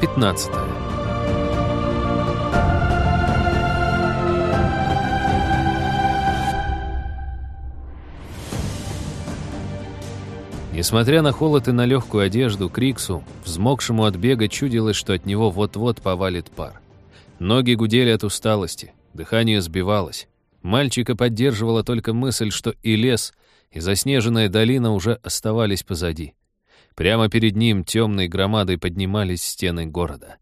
15 Несмотря на холод и на легкую одежду, Криксу, взмокшему от бега, чудилось, что от него вот-вот повалит пар. Ноги гудели от усталости, дыхание сбивалось. Мальчика поддерживала только мысль, что и лес, и заснеженная долина уже оставались позади. Прямо перед ним темной громадой поднимались стены города.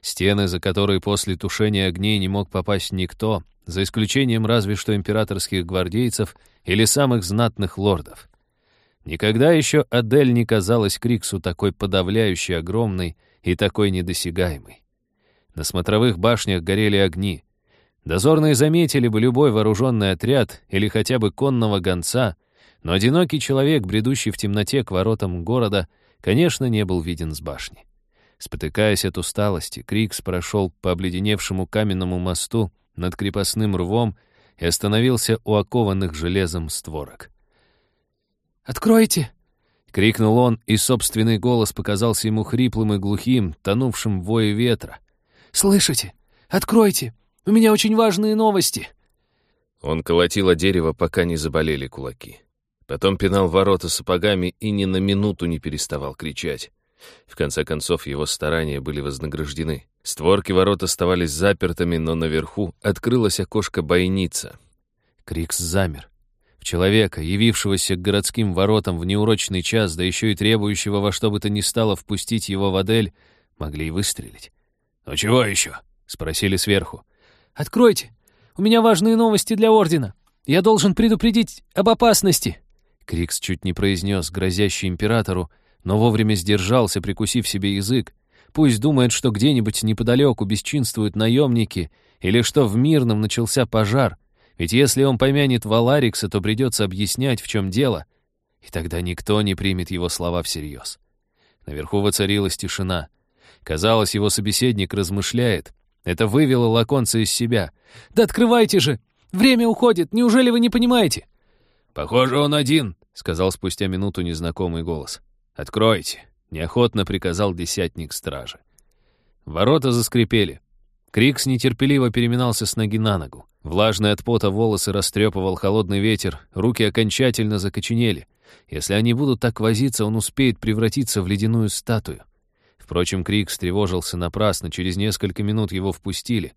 Стены, за которые после тушения огней не мог попасть никто, за исключением разве что императорских гвардейцев или самых знатных лордов. Никогда еще Адель не казалась Криксу такой подавляющей, огромной и такой недосягаемой. На смотровых башнях горели огни. Дозорные заметили бы любой вооруженный отряд или хотя бы конного гонца, но одинокий человек, бредущий в темноте к воротам города, конечно, не был виден с башни. Спотыкаясь от усталости, Крикс прошел по обледеневшему каменному мосту над крепостным рвом и остановился у окованных железом створок. «Откройте!» — крикнул он, и собственный голос показался ему хриплым и глухим, тонувшим в вое ветра. «Слышите? Откройте! У меня очень важные новости!» Он колотил о дерево, пока не заболели кулаки. Потом пинал ворота сапогами и ни на минуту не переставал кричать. В конце концов, его старания были вознаграждены. Створки ворот оставались запертыми, но наверху открылось окошко-бойница. Крикс замер. В человека, явившегося к городским воротам в неурочный час, да еще и требующего во что бы то ни стало впустить его в Адель, могли и выстрелить. «Ну чего еще?» — спросили сверху. «Откройте! У меня важные новости для Ордена. Я должен предупредить об опасности!» Крикс чуть не произнес, грозящий императору, но вовремя сдержался, прикусив себе язык. Пусть думает, что где-нибудь неподалеку бесчинствуют наемники, или что в Мирном начался пожар — ведь если он помянет Валарикса, то придется объяснять, в чем дело, и тогда никто не примет его слова всерьез. Наверху воцарилась тишина. Казалось, его собеседник размышляет. Это вывело Лаконца из себя. «Да открывайте же! Время уходит! Неужели вы не понимаете?» «Похоже, он один», — сказал спустя минуту незнакомый голос. «Откройте!» — неохотно приказал десятник стражи. Ворота заскрипели. Крикс нетерпеливо переминался с ноги на ногу. Влажные от пота волосы растрепывал холодный ветер, руки окончательно закоченели. Если они будут так возиться, он успеет превратиться в ледяную статую. Впрочем, Крикс тревожился напрасно, через несколько минут его впустили.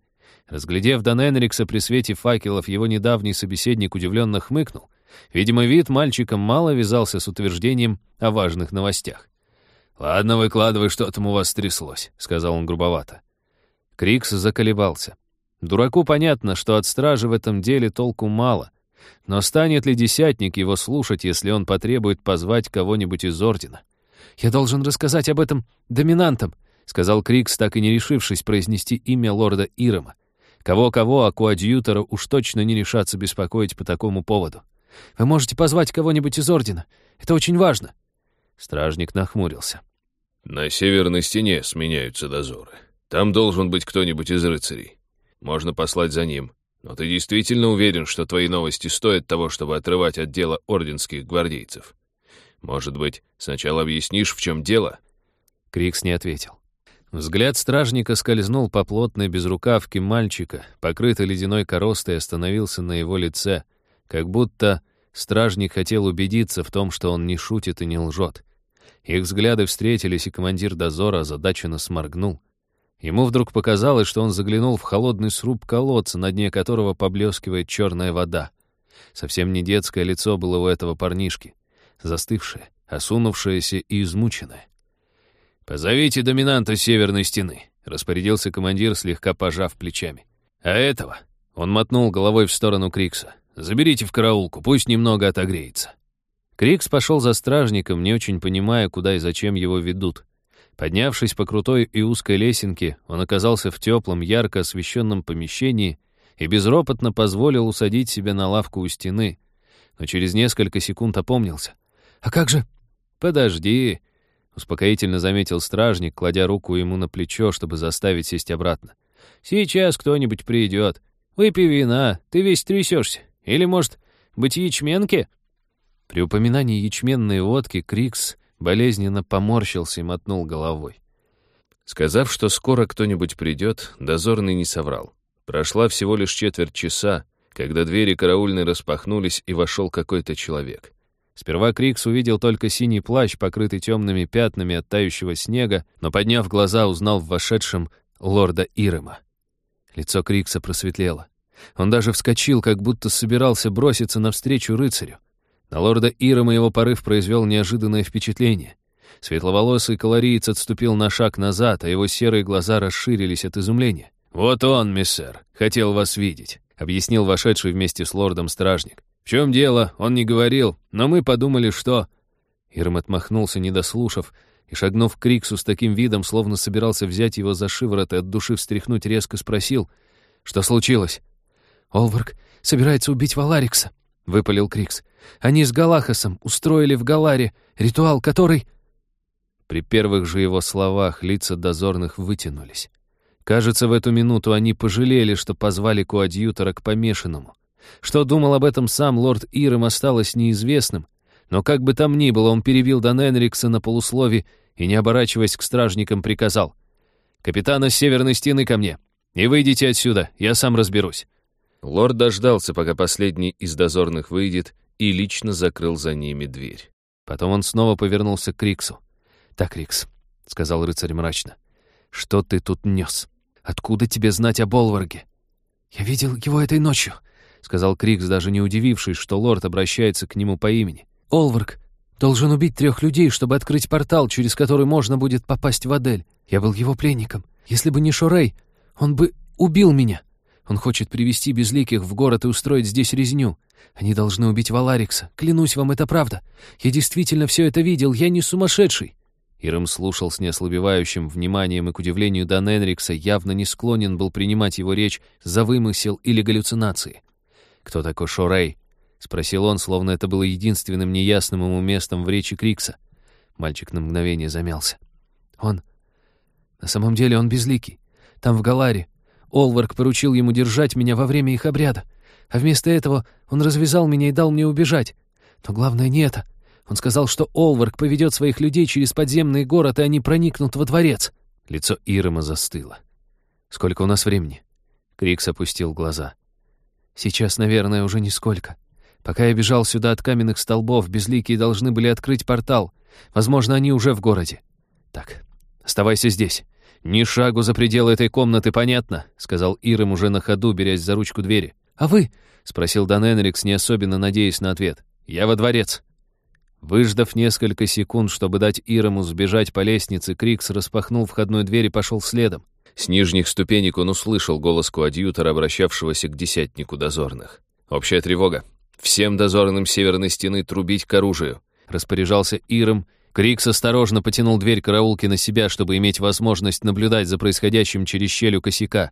Разглядев Дан Энрикса при свете факелов, его недавний собеседник удивленно хмыкнул. Видимо, вид мальчика мало вязался с утверждением о важных новостях. «Ладно, выкладывай, что там у вас стряслось», — сказал он грубовато. Крикс заколебался. Дураку понятно, что от стражи в этом деле толку мало. Но станет ли десятник его слушать, если он потребует позвать кого-нибудь из ордена? «Я должен рассказать об этом доминантам», — сказал Крикс, так и не решившись произнести имя лорда Ирома. Кого-кого, а коадьютора уж точно не решаться беспокоить по такому поводу. «Вы можете позвать кого-нибудь из ордена. Это очень важно». Стражник нахмурился. «На северной стене сменяются дозоры. Там должен быть кто-нибудь из рыцарей. Можно послать за ним. Но ты действительно уверен, что твои новости стоят того, чтобы отрывать от дела орденских гвардейцев? Может быть, сначала объяснишь, в чем дело?» Крикс не ответил. Взгляд стражника скользнул по плотной безрукавке мальчика, покрытой ледяной коростой, остановился на его лице, как будто стражник хотел убедиться в том, что он не шутит и не лжет. Их взгляды встретились, и командир дозора озадаченно сморгнул. Ему вдруг показалось, что он заглянул в холодный сруб колодца, на дне которого поблескивает черная вода. Совсем не детское лицо было у этого парнишки. Застывшее, осунувшееся и измученное. «Позовите доминанта северной стены», — распорядился командир, слегка пожав плечами. «А этого?» — он мотнул головой в сторону Крикса. «Заберите в караулку, пусть немного отогреется». Крикс пошел за стражником, не очень понимая, куда и зачем его ведут. Поднявшись по крутой и узкой лесенке, он оказался в теплом, ярко освещенном помещении и безропотно позволил усадить себя на лавку у стены, но через несколько секунд опомнился. «А как же?» «Подожди», — успокоительно заметил стражник, кладя руку ему на плечо, чтобы заставить сесть обратно. «Сейчас кто-нибудь придет. Выпей вина, ты весь трясешься. Или, может, быть, ячменки?» При упоминании ячменной водки Крикс болезненно поморщился и мотнул головой. Сказав, что скоро кто-нибудь придет, дозорный не соврал. Прошла всего лишь четверть часа, когда двери караульной распахнулись, и вошел какой-то человек. Сперва Крикс увидел только синий плащ, покрытый темными пятнами от тающего снега, но, подняв глаза, узнал в вошедшем лорда Ирема. Лицо Крикса просветлело. Он даже вскочил, как будто собирался броситься навстречу рыцарю. На лорда Ирема его порыв произвел неожиданное впечатление. Светловолосый колориец отступил на шаг назад, а его серые глаза расширились от изумления. «Вот он, миссер, хотел вас видеть», — объяснил вошедший вместе с лордом стражник. «В чем дело? Он не говорил, но мы подумали, что...» Ирм отмахнулся, не дослушав, и, шагнув к Криксу с таким видом, словно собирался взять его за шиворот и от души встряхнуть, резко спросил, что случилось. «Олварк собирается убить Валарикса», — выпалил Крикс. «Они с Галахасом устроили в Галаре ритуал, который...» При первых же его словах лица дозорных вытянулись. Кажется, в эту минуту они пожалели, что позвали коадьютора к помешанному. Что думал об этом сам лорд Ирем осталось неизвестным, но как бы там ни было, он перебил Дан Энрикса на полуслове и, не оборачиваясь к стражникам, приказал. «Капитана северной стены ко мне, и выйдите отсюда, я сам разберусь». Лорд дождался, пока последний из дозорных выйдет, и лично закрыл за ними дверь. Потом он снова повернулся к Риксу. «Так, Рикс», — сказал рыцарь мрачно, — «что ты тут нес? Откуда тебе знать о Болварге?» «Я видел его этой ночью», — сказал Крикс, даже не удивившись, что лорд обращается к нему по имени. «Олварг должен убить трех людей, чтобы открыть портал, через который можно будет попасть в Адель. Я был его пленником. Если бы не Шорей, он бы убил меня. Он хочет привести безликих в город и устроить здесь резню. Они должны убить Валарикса. Клянусь вам, это правда. Я действительно все это видел, я не сумасшедший». Ирым слушал с неослабевающим вниманием и, к удивлению Дан Энрикса, явно не склонен был принимать его речь за вымысел или галлюцинации. «Кто такой Шорей?» — спросил он, словно это было единственным неясным ему местом в речи Крикса. Мальчик на мгновение замялся. «Он... На самом деле он безликий. Там, в Галаре. Олварк поручил ему держать меня во время их обряда. А вместо этого он развязал меня и дал мне убежать. Но главное не это. Он сказал, что Олварк поведет своих людей через подземный город, и они проникнут во дворец. Лицо Ирема застыло. «Сколько у нас времени?» Крикс опустил глаза. «Сейчас, наверное, уже нисколько. Пока я бежал сюда от каменных столбов, безликие должны были открыть портал. Возможно, они уже в городе. Так, оставайся здесь. Ни шагу за пределы этой комнаты, понятно?» — сказал Ирем уже на ходу, берясь за ручку двери. «А вы?» — спросил Дан Энрикс, не особенно надеясь на ответ. «Я во дворец». Выждав несколько секунд, чтобы дать Ирому сбежать по лестнице, Крикс распахнул входную дверь и пошел следом. С нижних ступенек он услышал голос коадьютора, обращавшегося к десятнику дозорных. «Общая тревога. Всем дозорным северной стены трубить к оружию», — распоряжался Иром. Крикс осторожно потянул дверь караулки на себя, чтобы иметь возможность наблюдать за происходящим через щель у косяка.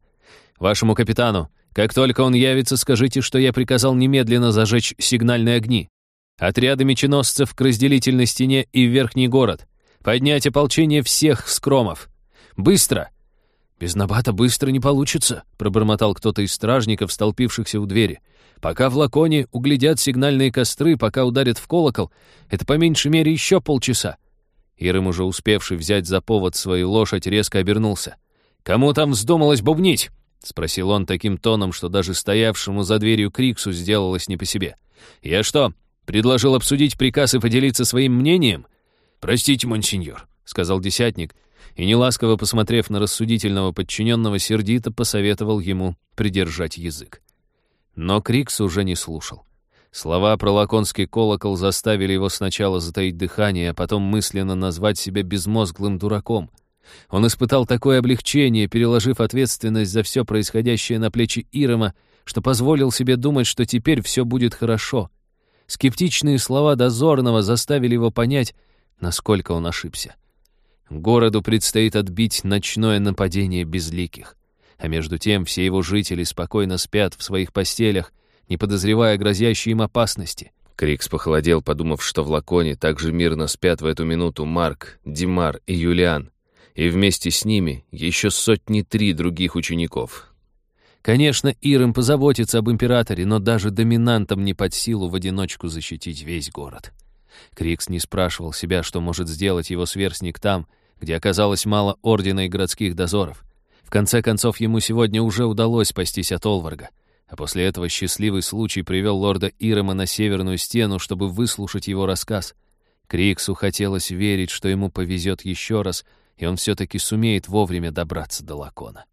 «Вашему капитану, как только он явится, скажите, что я приказал немедленно зажечь сигнальные огни. Отряды меченосцев к разделительной стене и в верхний город. Поднять ополчение всех скромов. Быстро!» «Без набата быстро не получится», — пробормотал кто-то из стражников, столпившихся у двери. «Пока в Лаконе углядят сигнальные костры, пока ударят в колокол, это по меньшей мере еще полчаса». Ирым, уже успевший взять за повод свою лошадь, резко обернулся. «Кому там вздумалось бубнить?» — спросил он таким тоном, что даже стоявшему за дверью Криксу сделалось не по себе. «Я что, Предложил обсудить приказ и поделиться своим мнением? «Простите, монсеньор», — сказал десятник, и, неласково посмотрев на рассудительного подчиненного, сердито посоветовал ему придержать язык. Но Крикс уже не слушал. Слова про лаконский колокол заставили его сначала затаить дыхание, а потом мысленно назвать себя безмозглым дураком. Он испытал такое облегчение, переложив ответственность за все происходящее на плечи Ирома, что позволил себе думать, что теперь все будет хорошо — Скептичные слова дозорного заставили его понять, насколько он ошибся. Городу предстоит отбить ночное нападение безликих. А между тем все его жители спокойно спят в своих постелях, не подозревая грозящей им опасности. Крикс похолодел, подумав, что в Лаконе также мирно спят в эту минуту Марк, Димар и Юлиан, и вместе с ними еще сотни три других учеников, Конечно, Ирым позаботится об императоре, но даже доминантам не под силу в одиночку защитить весь город. Крикс не спрашивал себя, что может сделать его сверстник там, где оказалось мало ордена и городских дозоров. В конце концов, ему сегодня уже удалось спастись от Олварга. А после этого счастливый случай привел лорда Ирома на северную стену, чтобы выслушать его рассказ. Криксу хотелось верить, что ему повезет еще раз, и он все-таки сумеет вовремя добраться до Лакона.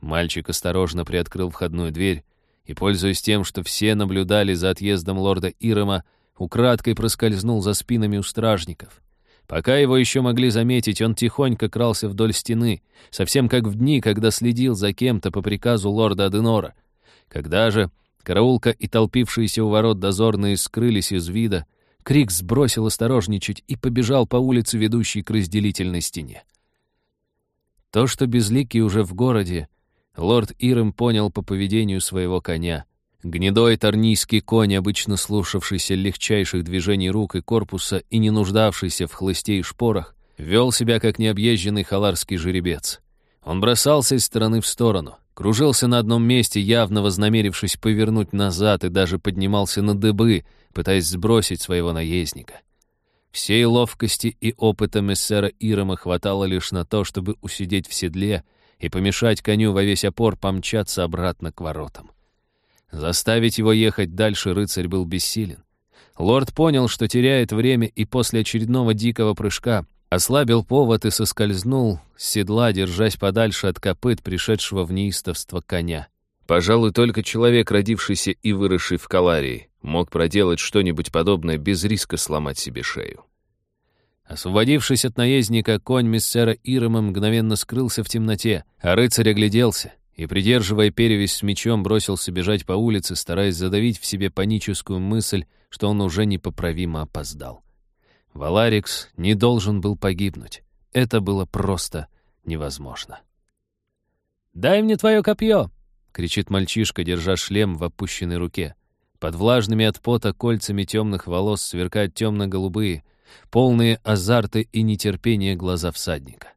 Мальчик осторожно приоткрыл входную дверь и, пользуясь тем, что все наблюдали за отъездом лорда Ирома, украдкой проскользнул за спинами у стражников. Пока его еще могли заметить, он тихонько крался вдоль стены, совсем как в дни, когда следил за кем-то по приказу лорда Аденора. Когда же караулка и толпившиеся у ворот дозорные скрылись из вида, Крик сбросил осторожничать и побежал по улице, ведущей к разделительной стене. То, что безликий уже в городе, лорд Ирем понял по поведению своего коня — Гнедой торнийский конь, обычно слушавшийся легчайших движений рук и корпуса и не нуждавшийся в хлысте и шпорах, вел себя как необъезженный халарский жеребец. Он бросался из стороны в сторону, кружился на одном месте, явно вознамерившись повернуть назад, и даже поднимался на дыбы, пытаясь сбросить своего наездника. Всей ловкости и опыта мессера Ирома хватало лишь на то, чтобы усидеть в седле и помешать коню во весь опор помчаться обратно к воротам. Заставить его ехать дальше рыцарь был бессилен. Лорд понял, что теряет время, и после очередного дикого прыжка ослабил повод и соскользнул с седла, держась подальше от копыт пришедшего в неистовство коня. Пожалуй, только человек, родившийся и выросший в Каларии, мог проделать что-нибудь подобное без риска сломать себе шею. Освободившись от наездника, конь миссера Ирома мгновенно скрылся в темноте, а рыцарь огляделся и, придерживая перевязь с мечом, бросился бежать по улице, стараясь задавить в себе паническую мысль, что он уже непоправимо опоздал. Валарикс не должен был погибнуть. Это было просто невозможно. «Дай мне твое копье!» — кричит мальчишка, держа шлем в опущенной руке. Под влажными от пота кольцами темных волос сверкают темно-голубые, полные азарта и нетерпения глаза всадника.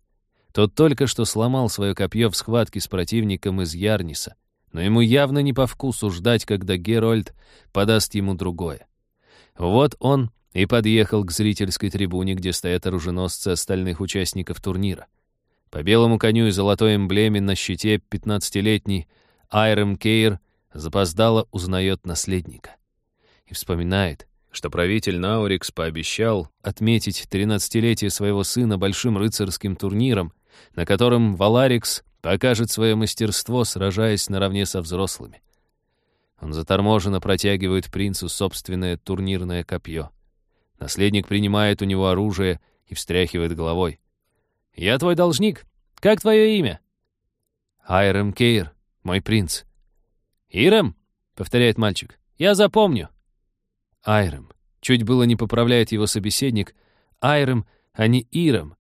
Тот только что сломал свое копье в схватке с противником из Ярниса, но ему явно не по вкусу ждать, когда Герольд подаст ему другое. Вот он и подъехал к зрительской трибуне, где стоят оруженосцы остальных участников турнира. По белому коню и золотой эмблеме на щите пятнадцатилетний Айрем Кейр запоздало узнает наследника. И вспоминает, что правитель Наурикс пообещал отметить тринадцатилетие своего сына большим рыцарским турниром, на котором Валарикс покажет свое мастерство, сражаясь наравне со взрослыми. Он заторможенно протягивает принцу собственное турнирное копье. Наследник принимает у него оружие и встряхивает головой. «Я твой должник. Как твое имя?» «Айрем Кейр, мой принц». «Ирем?» — повторяет мальчик. «Я запомню». «Айрем». Чуть было не поправляет его собеседник. «Айрем, а не Ирем.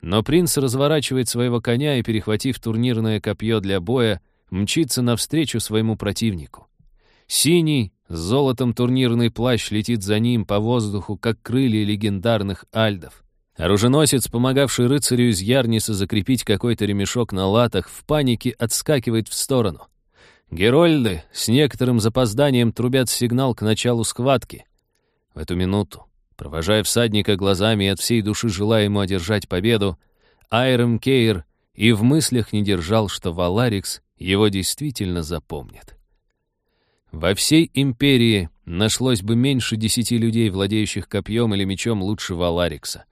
Но принц разворачивает своего коня и, перехватив турнирное копье для боя, мчится навстречу своему противнику. Синий, с золотом турнирный плащ летит за ним по воздуху, как крылья легендарных альдов. Оруженосец, помогавший рыцарю из Ярниса закрепить какой-то ремешок на латах, в панике отскакивает в сторону. Герольды с некоторым запозданием трубят сигнал к началу схватки. В эту минуту Провожая всадника глазами и от всей души желая ему одержать победу, Айрем Кейр и в мыслях не держал, что Валарикс его действительно запомнит. Во всей империи нашлось бы меньше десяти людей, владеющих копьем или мечом лучше Валарикса.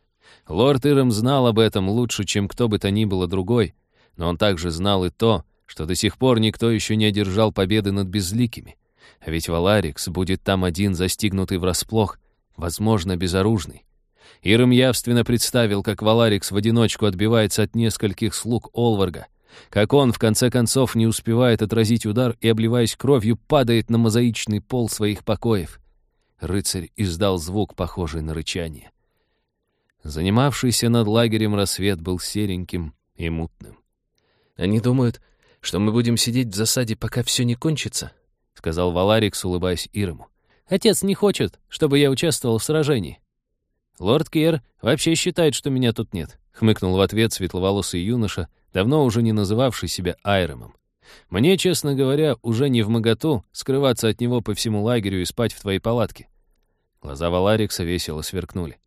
Лорд Ирем знал об этом лучше, чем кто бы то ни было другой, но он также знал и то, что до сих пор никто еще не одержал победы над безликими. А ведь Валарикс будет там один, застигнутый врасплох, возможно, безоружный. Ирым явственно представил, как Валарикс в одиночку отбивается от нескольких слуг Олварга, как он, в конце концов, не успевает отразить удар и, обливаясь кровью, падает на мозаичный пол своих покоев. Рыцарь издал звук, похожий на рычание. Занимавшийся над лагерем рассвет был сереньким и мутным. «Они думают, что мы будем сидеть в засаде, пока все не кончится», — сказал Валарикс, улыбаясь Ирому. Отец не хочет, чтобы я участвовал в сражении. Лорд Кер вообще считает, что меня тут нет, хмыкнул в ответ светловолосый юноша, давно уже не называвший себя Айремом. Мне, честно говоря, уже не в моготу скрываться от него по всему лагерю и спать в твоей палатке. Глаза Валарикса весело сверкнули.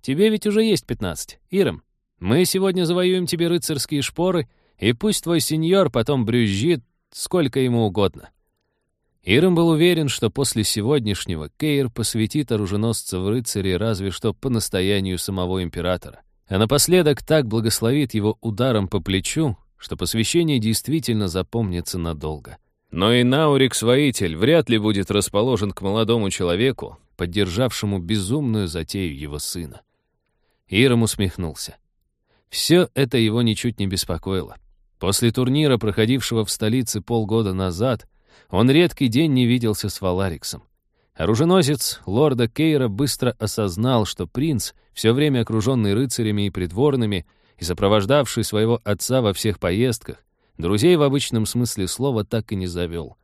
Тебе ведь уже есть пятнадцать, Ирем. Мы сегодня завоюем тебе рыцарские шпоры, и пусть твой сеньор потом брюзжит сколько ему угодно». Ирам был уверен, что после сегодняшнего Кейр посвятит оруженосца в рыцари разве что по настоянию самого императора. А напоследок так благословит его ударом по плечу, что посвящение действительно запомнится надолго. Но и Наурикс-воитель вряд ли будет расположен к молодому человеку, поддержавшему безумную затею его сына. Ирам усмехнулся. Все это его ничуть не беспокоило. После турнира, проходившего в столице полгода назад, он редкий день не виделся с Валариксом. Оруженосец лорда Кейра быстро осознал, что принц, все время окруженный рыцарями и придворными, и сопровождавший своего отца во всех поездках, друзей в обычном смысле слова так и не завел.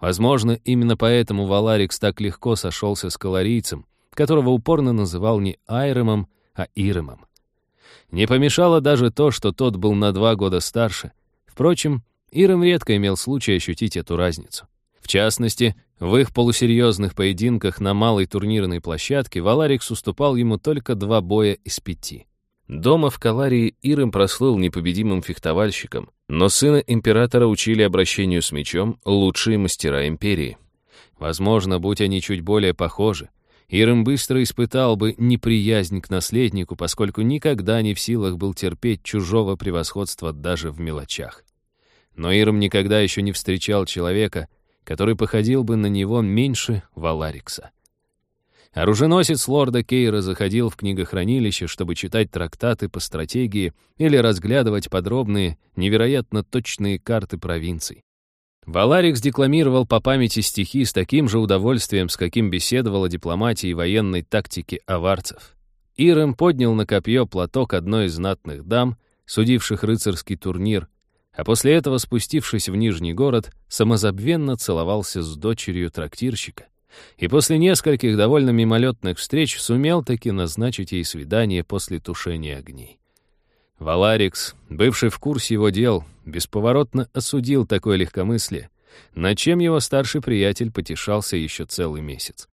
Возможно, именно поэтому Валарикс так легко сошелся с колорийцем, которого упорно называл не Айремом, а Иремом. Не помешало даже то, что тот был на два года старше. Впрочем, Ирем редко имел случай ощутить эту разницу. В частности, в их полусерьезных поединках на малой турнирной площадке Валарикс уступал ему только два боя из пяти. Дома в Каларии Ирем прослыл непобедимым фехтовальщиком, но сына императора учили обращению с мечом лучшие мастера империи. Возможно, будь они чуть более похожи, Ирем быстро испытал бы неприязнь к наследнику, поскольку никогда не в силах был терпеть чужого превосходства даже в мелочах. Но Ирм никогда еще не встречал человека, который походил бы на него меньше Валарикса. Оруженосец лорда Кейра заходил в книгохранилище, чтобы читать трактаты по стратегии или разглядывать подробные, невероятно точные карты провинций. Валарикс декламировал по памяти стихи с таким же удовольствием, с каким беседовал о дипломатии и военной тактике аварцев. Ирем поднял на копье платок одной из знатных дам, судивших рыцарский турнир, а после этого, спустившись в Нижний город, самозабвенно целовался с дочерью трактирщика. И после нескольких довольно мимолетных встреч сумел таки назначить ей свидание после тушения огней. Валарикс, бывший в курсе его дел, бесповоротно осудил такое легкомыслие, над чем его старший приятель потешался еще целый месяц.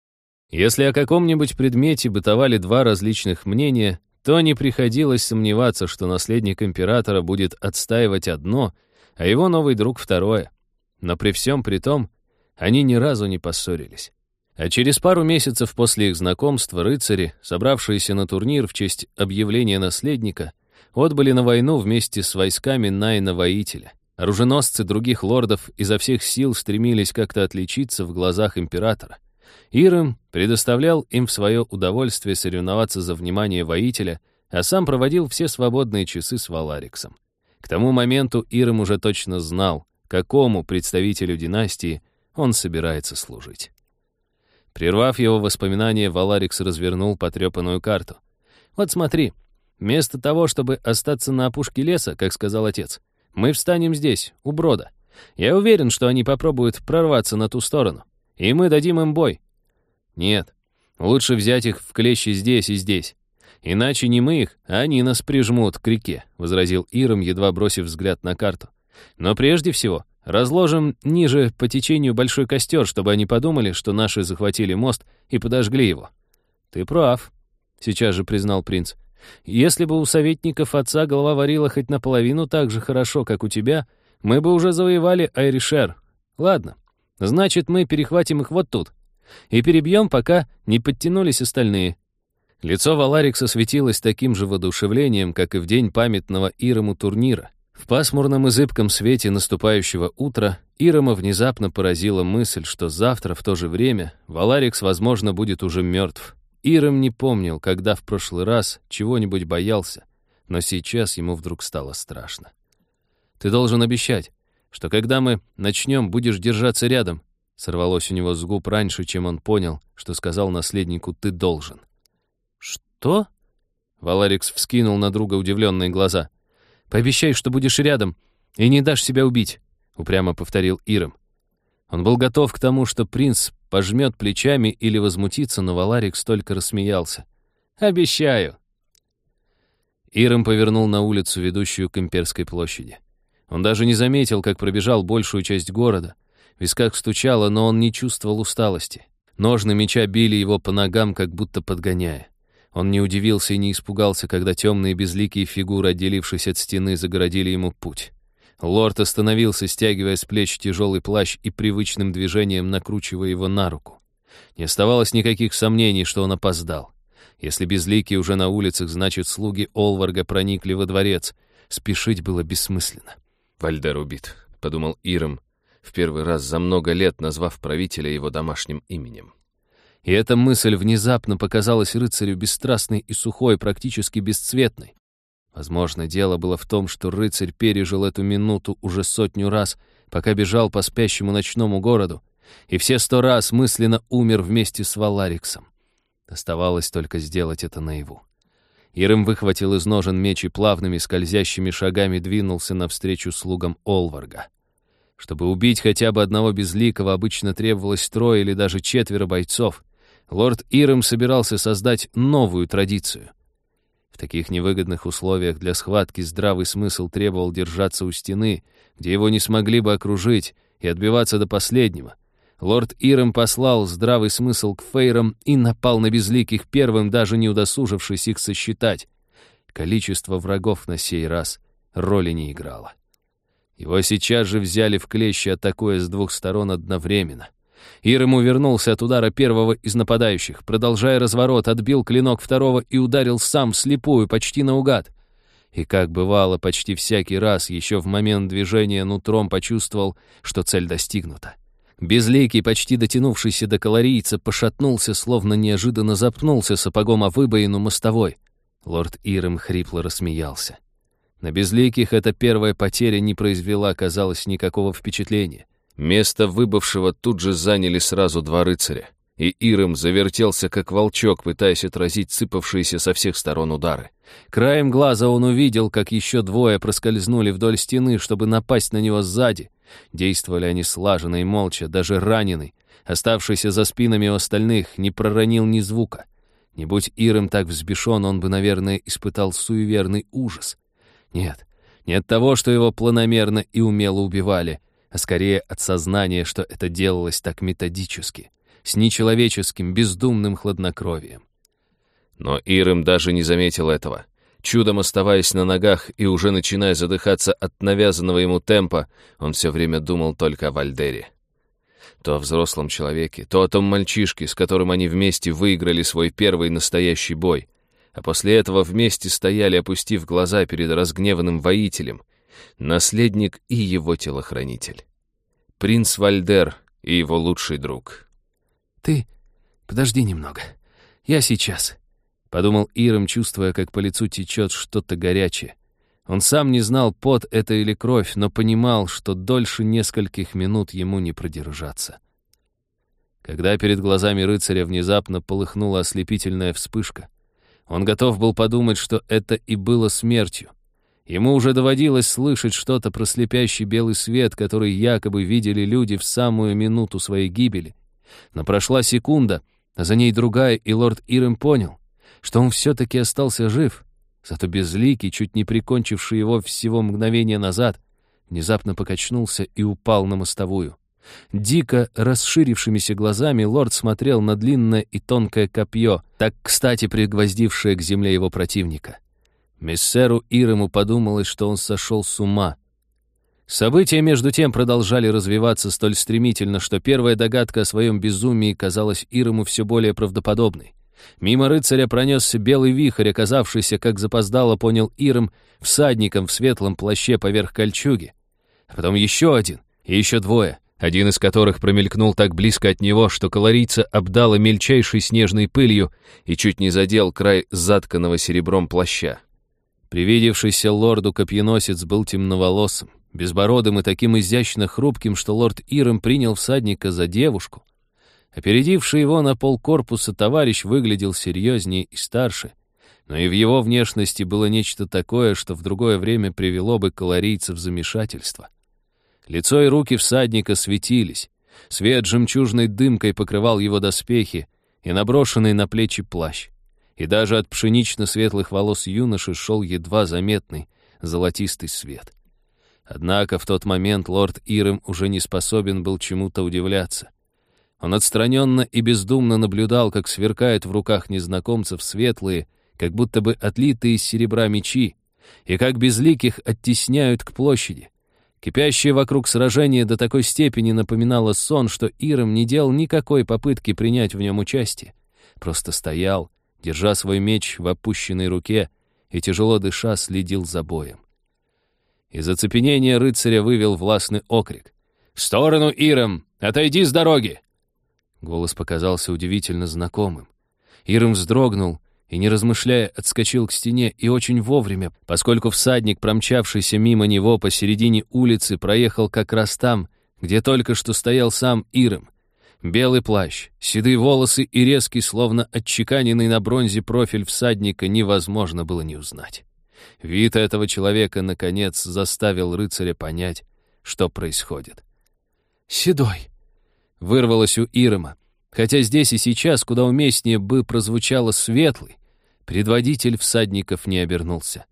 Если о каком-нибудь предмете бытовали два различных мнения, то не приходилось сомневаться, что наследник императора будет отстаивать одно, а его новый друг — второе. Но при всем при том, они ни разу не поссорились. А через пару месяцев после их знакомства рыцари, собравшиеся на турнир в честь объявления наследника, отбыли на войну вместе с войсками Найна-воителя. Оруженосцы других лордов изо всех сил стремились как-то отличиться в глазах императора — Ирым предоставлял им в свое удовольствие соревноваться за внимание воителя, а сам проводил все свободные часы с Валариксом. К тому моменту Ирым уже точно знал, какому представителю династии он собирается служить. Прервав его воспоминания, Валарикс развернул потрепанную карту. «Вот смотри, вместо того, чтобы остаться на опушке леса, как сказал отец, мы встанем здесь, у брода. Я уверен, что они попробуют прорваться на ту сторону, и мы дадим им бой. Нет, лучше взять их в клещи здесь и здесь. Иначе не мы их, а они нас прижмут к реке», — возразил Иром, едва бросив взгляд на карту. «Но прежде всего разложим ниже по течению большой костер, чтобы они подумали, что наши захватили мост и подожгли его». «Ты прав», — сейчас же признал принц. «Если бы у советников отца голова варила хоть наполовину так же хорошо, как у тебя, мы бы уже завоевали Айришер. Ладно, значит, мы перехватим их вот тут, и перебьем, пока не подтянулись остальные. Лицо Валарикса светилось таким же воодушевлением, как и в день памятного Ирому турнира. В пасмурном и зыбком свете наступающего утра Ирома внезапно поразила мысль, что завтра в то же время Валарикс, возможно, будет уже мертв. Иром не помнил, когда в прошлый раз чего-нибудь боялся, но сейчас ему вдруг стало страшно. «Ты должен обещать, что когда мы начнем, будешь держаться рядом», Сорвалось у него с губ раньше, чем он понял, что сказал наследнику «ты должен». «Что?» Валарикс вскинул на друга удивленные глаза. «Пообещай, что будешь рядом и не дашь себя убить», — упрямо повторил Иром. Он был готов к тому, что принц пожмет плечами или возмутится, но Валарикс только рассмеялся. «Обещаю». Иром повернул на улицу, ведущую к Имперской площади. Он даже не заметил, как пробежал большую часть города, висках стучало, но он не чувствовал усталости. Ножны меча били его по ногам, как будто подгоняя. Он не удивился и не испугался, когда темные безликие фигуры, отделившись от стены, загородили ему путь. Лорд остановился, стягивая с плеч тяжелый плащ и привычным движением накручивая его на руку. Не оставалось никаких сомнений, что он опоздал. Если безликие уже на улицах, значит, слуги Олварга проникли во дворец. Спешить было бессмысленно. «Вальдер убит», — подумал Иром, в первый раз за много лет назвав правителя его домашним именем. И эта мысль внезапно показалась рыцарю бесстрастной и сухой, практически бесцветной. Возможно, дело было в том, что рыцарь пережил эту минуту уже сотню раз, пока бежал по спящему ночному городу, и все сто раз мысленно умер вместе с Валариксом. Оставалось только сделать это наяву. Ирым выхватил из ножен меч и плавными скользящими шагами двинулся навстречу слугам Олварга. Чтобы убить хотя бы одного безликого, обычно требовалось трое или даже четверо бойцов. Лорд Ирым собирался создать новую традицию. В таких невыгодных условиях для схватки здравый смысл требовал держаться у стены, где его не смогли бы окружить, и отбиваться до последнего. Лорд Ирем послал здравый смысл к фейрам и напал на безликих первым, даже не удосужившись их сосчитать. Количество врагов на сей раз роли не играло. Его сейчас же взяли в клещи, атакуя с двух сторон одновременно. Ирем увернулся от удара первого из нападающих, продолжая разворот, отбил клинок второго и ударил сам вслепую, почти наугад. И, как бывало, почти всякий раз, еще в момент движения нутром почувствовал, что цель достигнута. Безликий, почти дотянувшийся до калорийца, пошатнулся, словно неожиданно запнулся сапогом о выбоину мостовой. Лорд Ирем хрипло рассмеялся. На безликих эта первая потеря не произвела, казалось, никакого впечатления. Место выбывшего тут же заняли сразу два рыцаря, и Ирем завертелся, как волчок, пытаясь отразить сыпавшиеся со всех сторон удары. Краем глаза он увидел, как еще двое проскользнули вдоль стены, чтобы напасть на него сзади — Действовали они слаженно и молча, даже раненый, оставшийся за спинами у остальных, не проронил ни звука. Не будь Иром так взбешен, он бы, наверное, испытал суеверный ужас. Нет, не от того, что его планомерно и умело убивали, а скорее от сознания, что это делалось так методически, с нечеловеческим, бездумным хладнокровием. Но Ирым даже не заметил этого. Чудом оставаясь на ногах и уже начиная задыхаться от навязанного ему темпа, он все время думал только о Вальдере. То о взрослом человеке, то о том мальчишке, с которым они вместе выиграли свой первый настоящий бой, а после этого вместе стояли, опустив глаза перед разгневанным воителем, наследник и его телохранитель. Принц Вальдер и его лучший друг. «Ты подожди немного. Я сейчас», Подумал Иром, чувствуя, как по лицу течет что-то горячее. Он сам не знал, пот это или кровь, но понимал, что дольше нескольких минут ему не продержаться. Когда перед глазами рыцаря внезапно полыхнула ослепительная вспышка, он готов был подумать, что это и было смертью. Ему уже доводилось слышать что-то про слепящий белый свет, который якобы видели люди в самую минуту своей гибели. Но прошла секунда, а за ней другая, и лорд Ирем понял что он все-таки остался жив, зато безликий, чуть не прикончивший его всего мгновение назад, внезапно покачнулся и упал на мостовую. Дико расширившимися глазами лорд смотрел на длинное и тонкое копье, так кстати пригвоздившее к земле его противника. Мессеру Ирому подумалось, что он сошел с ума. События между тем продолжали развиваться столь стремительно, что первая догадка о своем безумии казалась Ирому все более правдоподобной. Мимо рыцаря пронесся белый вихрь, оказавшийся, как запоздало понял Иром, всадником в светлом плаще поверх кольчуги. А потом еще один, и еще двое, один из которых промелькнул так близко от него, что колорийца обдала мельчайшей снежной пылью и чуть не задел край затканного серебром плаща. Привидевшийся лорду копьеносец был темноволосым, безбородым и таким изящно хрупким, что лорд Иром принял всадника за девушку. Опередивший его на полкорпуса товарищ выглядел серьезнее и старше, но и в его внешности было нечто такое, что в другое время привело бы калорийцев в замешательство. Лицо и руки всадника светились, свет жемчужной дымкой покрывал его доспехи и наброшенный на плечи плащ. И даже от пшенично-светлых волос юноши шел едва заметный золотистый свет. Однако в тот момент лорд Ирем уже не способен был чему-то удивляться — Он отстраненно и бездумно наблюдал, как сверкают в руках незнакомцев светлые, как будто бы отлитые из серебра мечи, и как безликих оттесняют к площади. Кипящее вокруг сражение до такой степени напоминало сон, что Ирам не делал никакой попытки принять в нем участие. Просто стоял, держа свой меч в опущенной руке, и, тяжело дыша, следил за боем. Из оцепенения рыцаря вывел властный окрик. «В сторону, Ирам! Отойди с дороги!» Голос показался удивительно знакомым. Ирам вздрогнул и, не размышляя, отскочил к стене и очень вовремя, поскольку всадник, промчавшийся мимо него посередине улицы, проехал как раз там, где только что стоял сам Ирам. Белый плащ, седые волосы и резкий, словно отчеканенный на бронзе профиль всадника невозможно было не узнать. Вид этого человека, наконец, заставил рыцаря понять, что происходит. «Седой!» — вырвалось у Ирма, хотя здесь и сейчас куда уместнее бы прозвучало «светлый». Предводитель всадников не обернулся.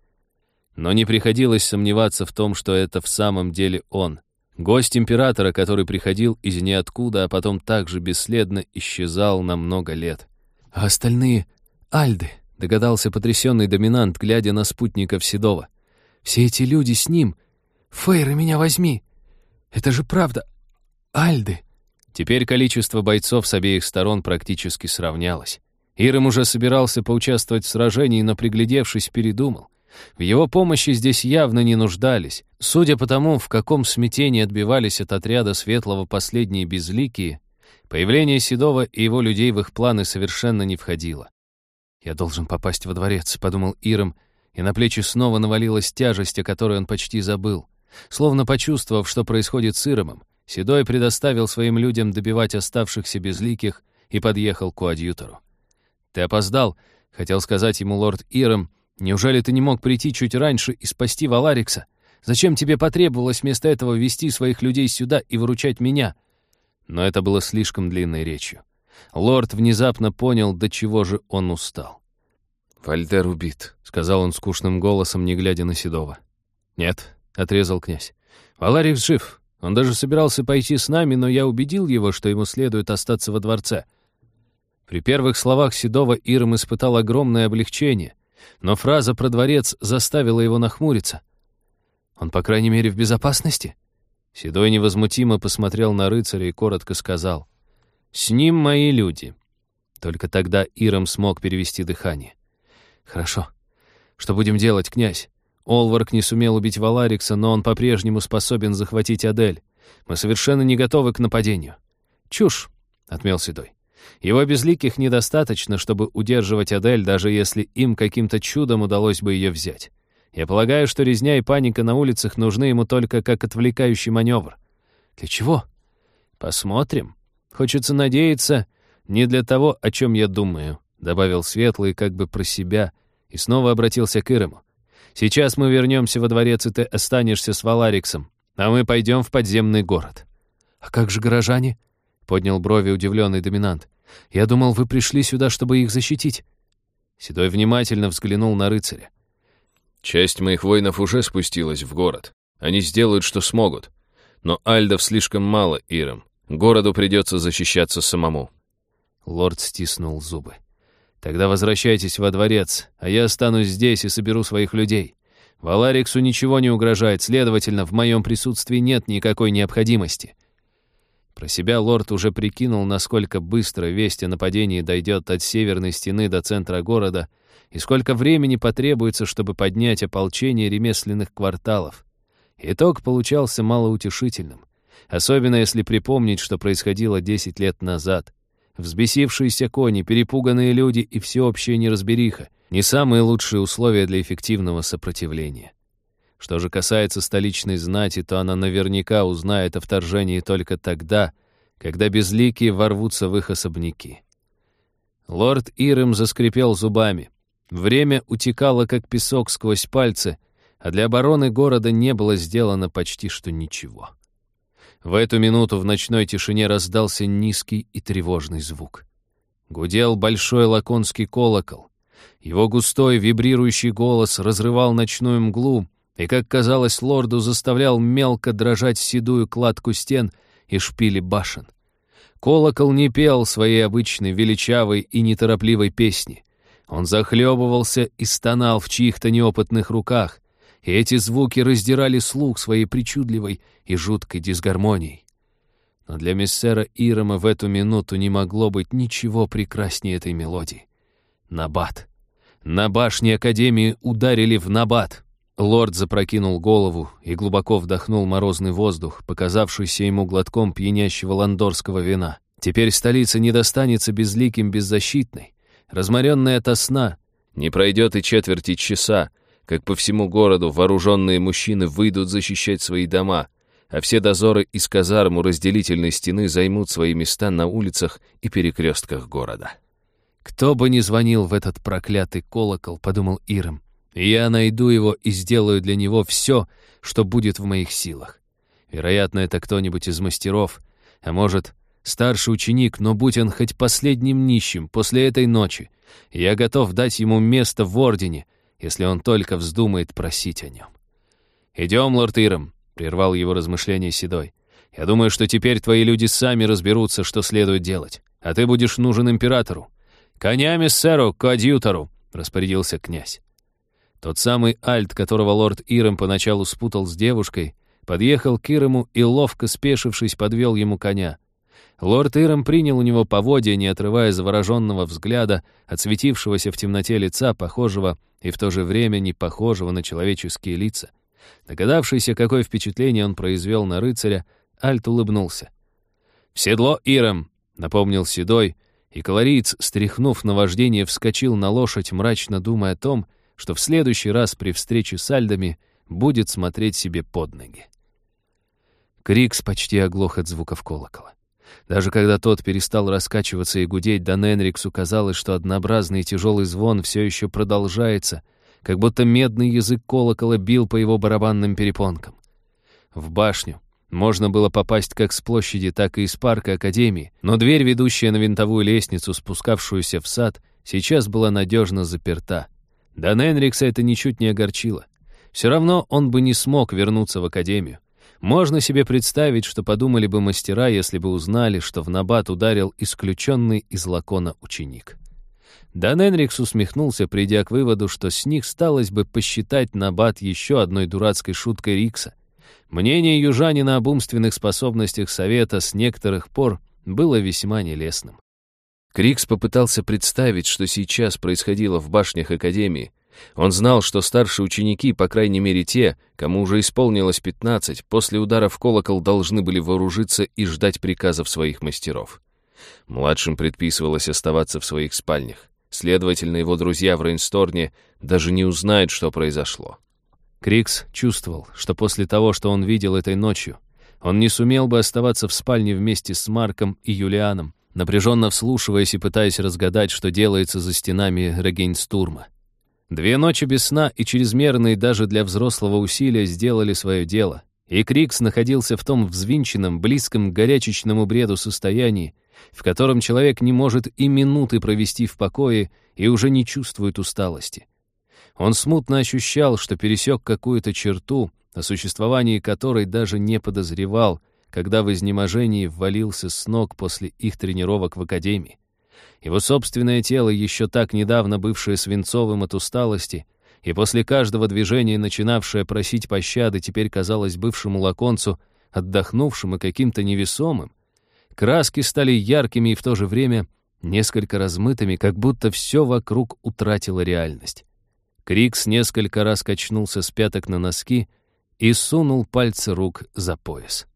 Но не приходилось сомневаться в том, что это в самом деле он. Гость императора, который приходил из ниоткуда, а потом также бесследно исчезал на много лет. А остальные — Альды, догадался потрясенный доминант, глядя на спутников Седова. Все эти люди с ним. Фейры, меня возьми. Это же правда. Альды. Теперь количество бойцов с обеих сторон практически сравнялось. Ирам уже собирался поучаствовать в сражении, но, приглядевшись, передумал. В его помощи здесь явно не нуждались. Судя по тому, в каком смятении отбивались от отряда Светлого последние безликие, появление Седова и его людей в их планы совершенно не входило. «Я должен попасть во дворец», — подумал Ирам, и на плечи снова навалилась тяжесть, о которой он почти забыл. Словно почувствовав, что происходит с Иромом, Седой предоставил своим людям добивать оставшихся безликих и подъехал к коадьютору. «Ты опоздал», — хотел сказать ему лорд Иром. «Неужели ты не мог прийти чуть раньше и спасти Валарикса? Зачем тебе потребовалось вместо этого вести своих людей сюда и выручать меня?» Но это было слишком длинной речью. Лорд внезапно понял, до чего же он устал. «Вальдер убит», — сказал он скучным голосом, не глядя на Седова. «Нет», — отрезал князь. «Валарикс жив. Он даже собирался пойти с нами, но я убедил его, что ему следует остаться во дворце. При первых словах Седова Ирм испытал огромное облегчение, но фраза про дворец заставила его нахмуриться. «Он, по крайней мере, в безопасности?» Седой невозмутимо посмотрел на рыцаря и коротко сказал. «С ним мои люди». Только тогда Иром смог перевести дыхание. «Хорошо. Что будем делать, князь? Олварк не сумел убить Валарикса, но он по-прежнему способен захватить Адель. Мы совершенно не готовы к нападению». «Чушь», — отмел Седой. Его безликих недостаточно, чтобы удерживать Адель, даже если им каким-то чудом удалось бы ее взять. Я полагаю, что резня и паника на улицах нужны ему только как отвлекающий маневр. Для чего? Посмотрим. Хочется надеяться, не для того, о чем я думаю, добавил Светлый как бы про себя и снова обратился к Ирому. Сейчас мы вернемся во дворец, и ты останешься с Валариксом, а мы пойдем в подземный город. А как же горожане? Поднял брови удивленный доминант. «Я думал, вы пришли сюда, чтобы их защитить». Седой внимательно взглянул на рыцаря. «Часть моих воинов уже спустилась в город. Они сделают, что смогут. Но альдов слишком мало, Иром. Городу придется защищаться самому». Лорд стиснул зубы. «Тогда возвращайтесь во дворец, а я останусь здесь и соберу своих людей. Валариксу ничего не угрожает, следовательно, в моем присутствии нет никакой необходимости. Про себя лорд уже прикинул, насколько быстро весть о нападении дойдет от северной стены до центра города и сколько времени потребуется, чтобы поднять ополчение ремесленных кварталов. Итог получался малоутешительным, особенно если припомнить, что происходило 10 лет назад. Взбесившиеся кони, перепуганные люди и всеобщая неразбериха — не самые лучшие условия для эффективного сопротивления. Что же касается столичной знати, то она наверняка узнает о вторжении только тогда, когда безликие ворвутся в их особняки. Лорд Ирым заскрипел зубами. Время утекало, как песок сквозь пальцы, а для обороны города не было сделано почти что ничего. В эту минуту в ночной тишине раздался низкий и тревожный звук. Гудел большой лаконский колокол. Его густой вибрирующий голос разрывал ночную мглу, и, как казалось лорду, заставлял мелко дрожать седую кладку стен и шпили башен. Колокол не пел своей обычной величавой и неторопливой песни. Он захлебывался и стонал в чьих-то неопытных руках, и эти звуки раздирали слух своей причудливой и жуткой дисгармонией. Но для миссера Ирома в эту минуту не могло быть ничего прекраснее этой мелодии. Набат. На башне Академии ударили в набат. Лорд запрокинул голову и глубоко вдохнул морозный воздух, показавшийся ему глотком пьянящего ландорского вина. Теперь столица не достанется безликим беззащитной, разморенной ото сна. Не пройдет и четверти часа, как по всему городу вооруженные мужчины выйдут защищать свои дома, а все дозоры из казарм у разделительной стены займут свои места на улицах и перекрестках города. «Кто бы ни звонил в этот проклятый колокол», — подумал Иром, я найду его и сделаю для него все, что будет в моих силах. Вероятно, это кто-нибудь из мастеров, а может, старший ученик, но будь он хоть последним нищим после этой ночи, я готов дать ему место в Ордене, если он только вздумает просить о нем. «Идем, лорд Иром», — прервал его размышления Седой. «Я думаю, что теперь твои люди сами разберутся, что следует делать, а ты будешь нужен императору. Конями, сэру, к адъютору», — распорядился князь. Тот самый Альт, которого лорд Ирем поначалу спутал с девушкой, подъехал к Ирему и, ловко спешившись, подвел ему коня. Лорд Ирем принял у него поводья, не отрывая завороженного взгляда от светившегося в темноте лица, похожего и в то же время не похожего на человеческие лица. Догадавшийся, какое впечатление он произвел на рыцаря, Альт улыбнулся. «В седло, Ирем!» — напомнил Седой, и колориец, стряхнув на вождение, вскочил на лошадь, мрачно думая о том, что в следующий раз при встрече с Альдами будет смотреть себе под ноги. Крикс почти оглох от звуков колокола. Даже когда тот перестал раскачиваться и гудеть, Дан Энриксу казалось, что однообразный тяжелый звон все еще продолжается, как будто медный язык колокола бил по его барабанным перепонкам. В башню можно было попасть как с площади, так и из парка Академии, но дверь, ведущая на винтовую лестницу, спускавшуюся в сад, сейчас была надежно заперта — да Энрикса это ничуть не огорчило. Все равно он бы не смог вернуться в академию. Можно себе представить, что подумали бы мастера, если бы узнали, что в набат ударил исключенный из лакона ученик. Дан Энрикс усмехнулся, придя к выводу, что с них сталось бы посчитать набат еще одной дурацкой шуткой Рикса. Мнение южанина об умственных способностях совета с некоторых пор было весьма нелестным. Крикс попытался представить, что сейчас происходило в башнях Академии. Он знал, что старшие ученики, по крайней мере те, кому уже исполнилось 15, после удара в колокол должны были вооружиться и ждать приказов своих мастеров. Младшим предписывалось оставаться в своих спальнях. Следовательно, его друзья в Рейнсторне даже не узнают, что произошло. Крикс чувствовал, что после того, что он видел этой ночью, он не сумел бы оставаться в спальне вместе с Марком и Юлианом, напряженно вслушиваясь и пытаясь разгадать, что делается за стенами Регейнстурма. Две ночи без сна и чрезмерные даже для взрослого усилия сделали свое дело, и Крикс находился в том взвинченном, близком к горячечному бреду состоянии, в котором человек не может и минуты провести в покое и уже не чувствует усталости. Он смутно ощущал, что пересек какую-то черту, о существовании которой даже не подозревал, когда в изнеможении ввалился с ног после их тренировок в академии. Его собственное тело, еще так недавно бывшее свинцовым от усталости, и после каждого движения начинавшее просить пощады, теперь казалось бывшему лаконцу отдохнувшим и каким-то невесомым. Краски стали яркими и в то же время несколько размытыми, как будто все вокруг утратило реальность. Крикс несколько раз качнулся с пяток на носки и сунул пальцы рук за пояс.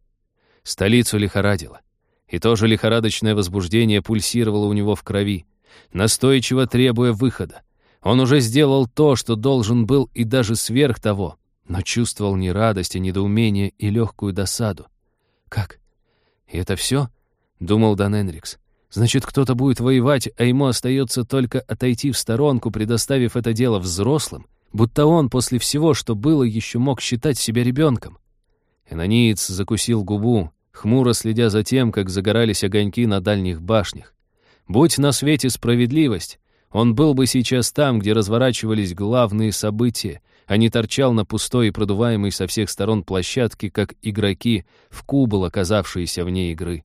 Столицу лихорадило. И тоже лихорадочное возбуждение пульсировало у него в крови, настойчиво требуя выхода. Он уже сделал то, что должен был, и даже сверх того, но чувствовал не радость, а недоумение и легкую досаду. «Как? И это все?» — думал Дан Энрикс. «Значит, кто-то будет воевать, а ему остается только отойти в сторонку, предоставив это дело взрослым, будто он после всего, что было, еще мог считать себя ребенком». Энониец закусил губу, хмуро следя за тем, как загорались огоньки на дальних башнях. Будь на свете справедливость, он был бы сейчас там, где разворачивались главные события, а не торчал на пустой и продуваемой со всех сторон площадке, как игроки в кубол, оказавшиеся вне игры.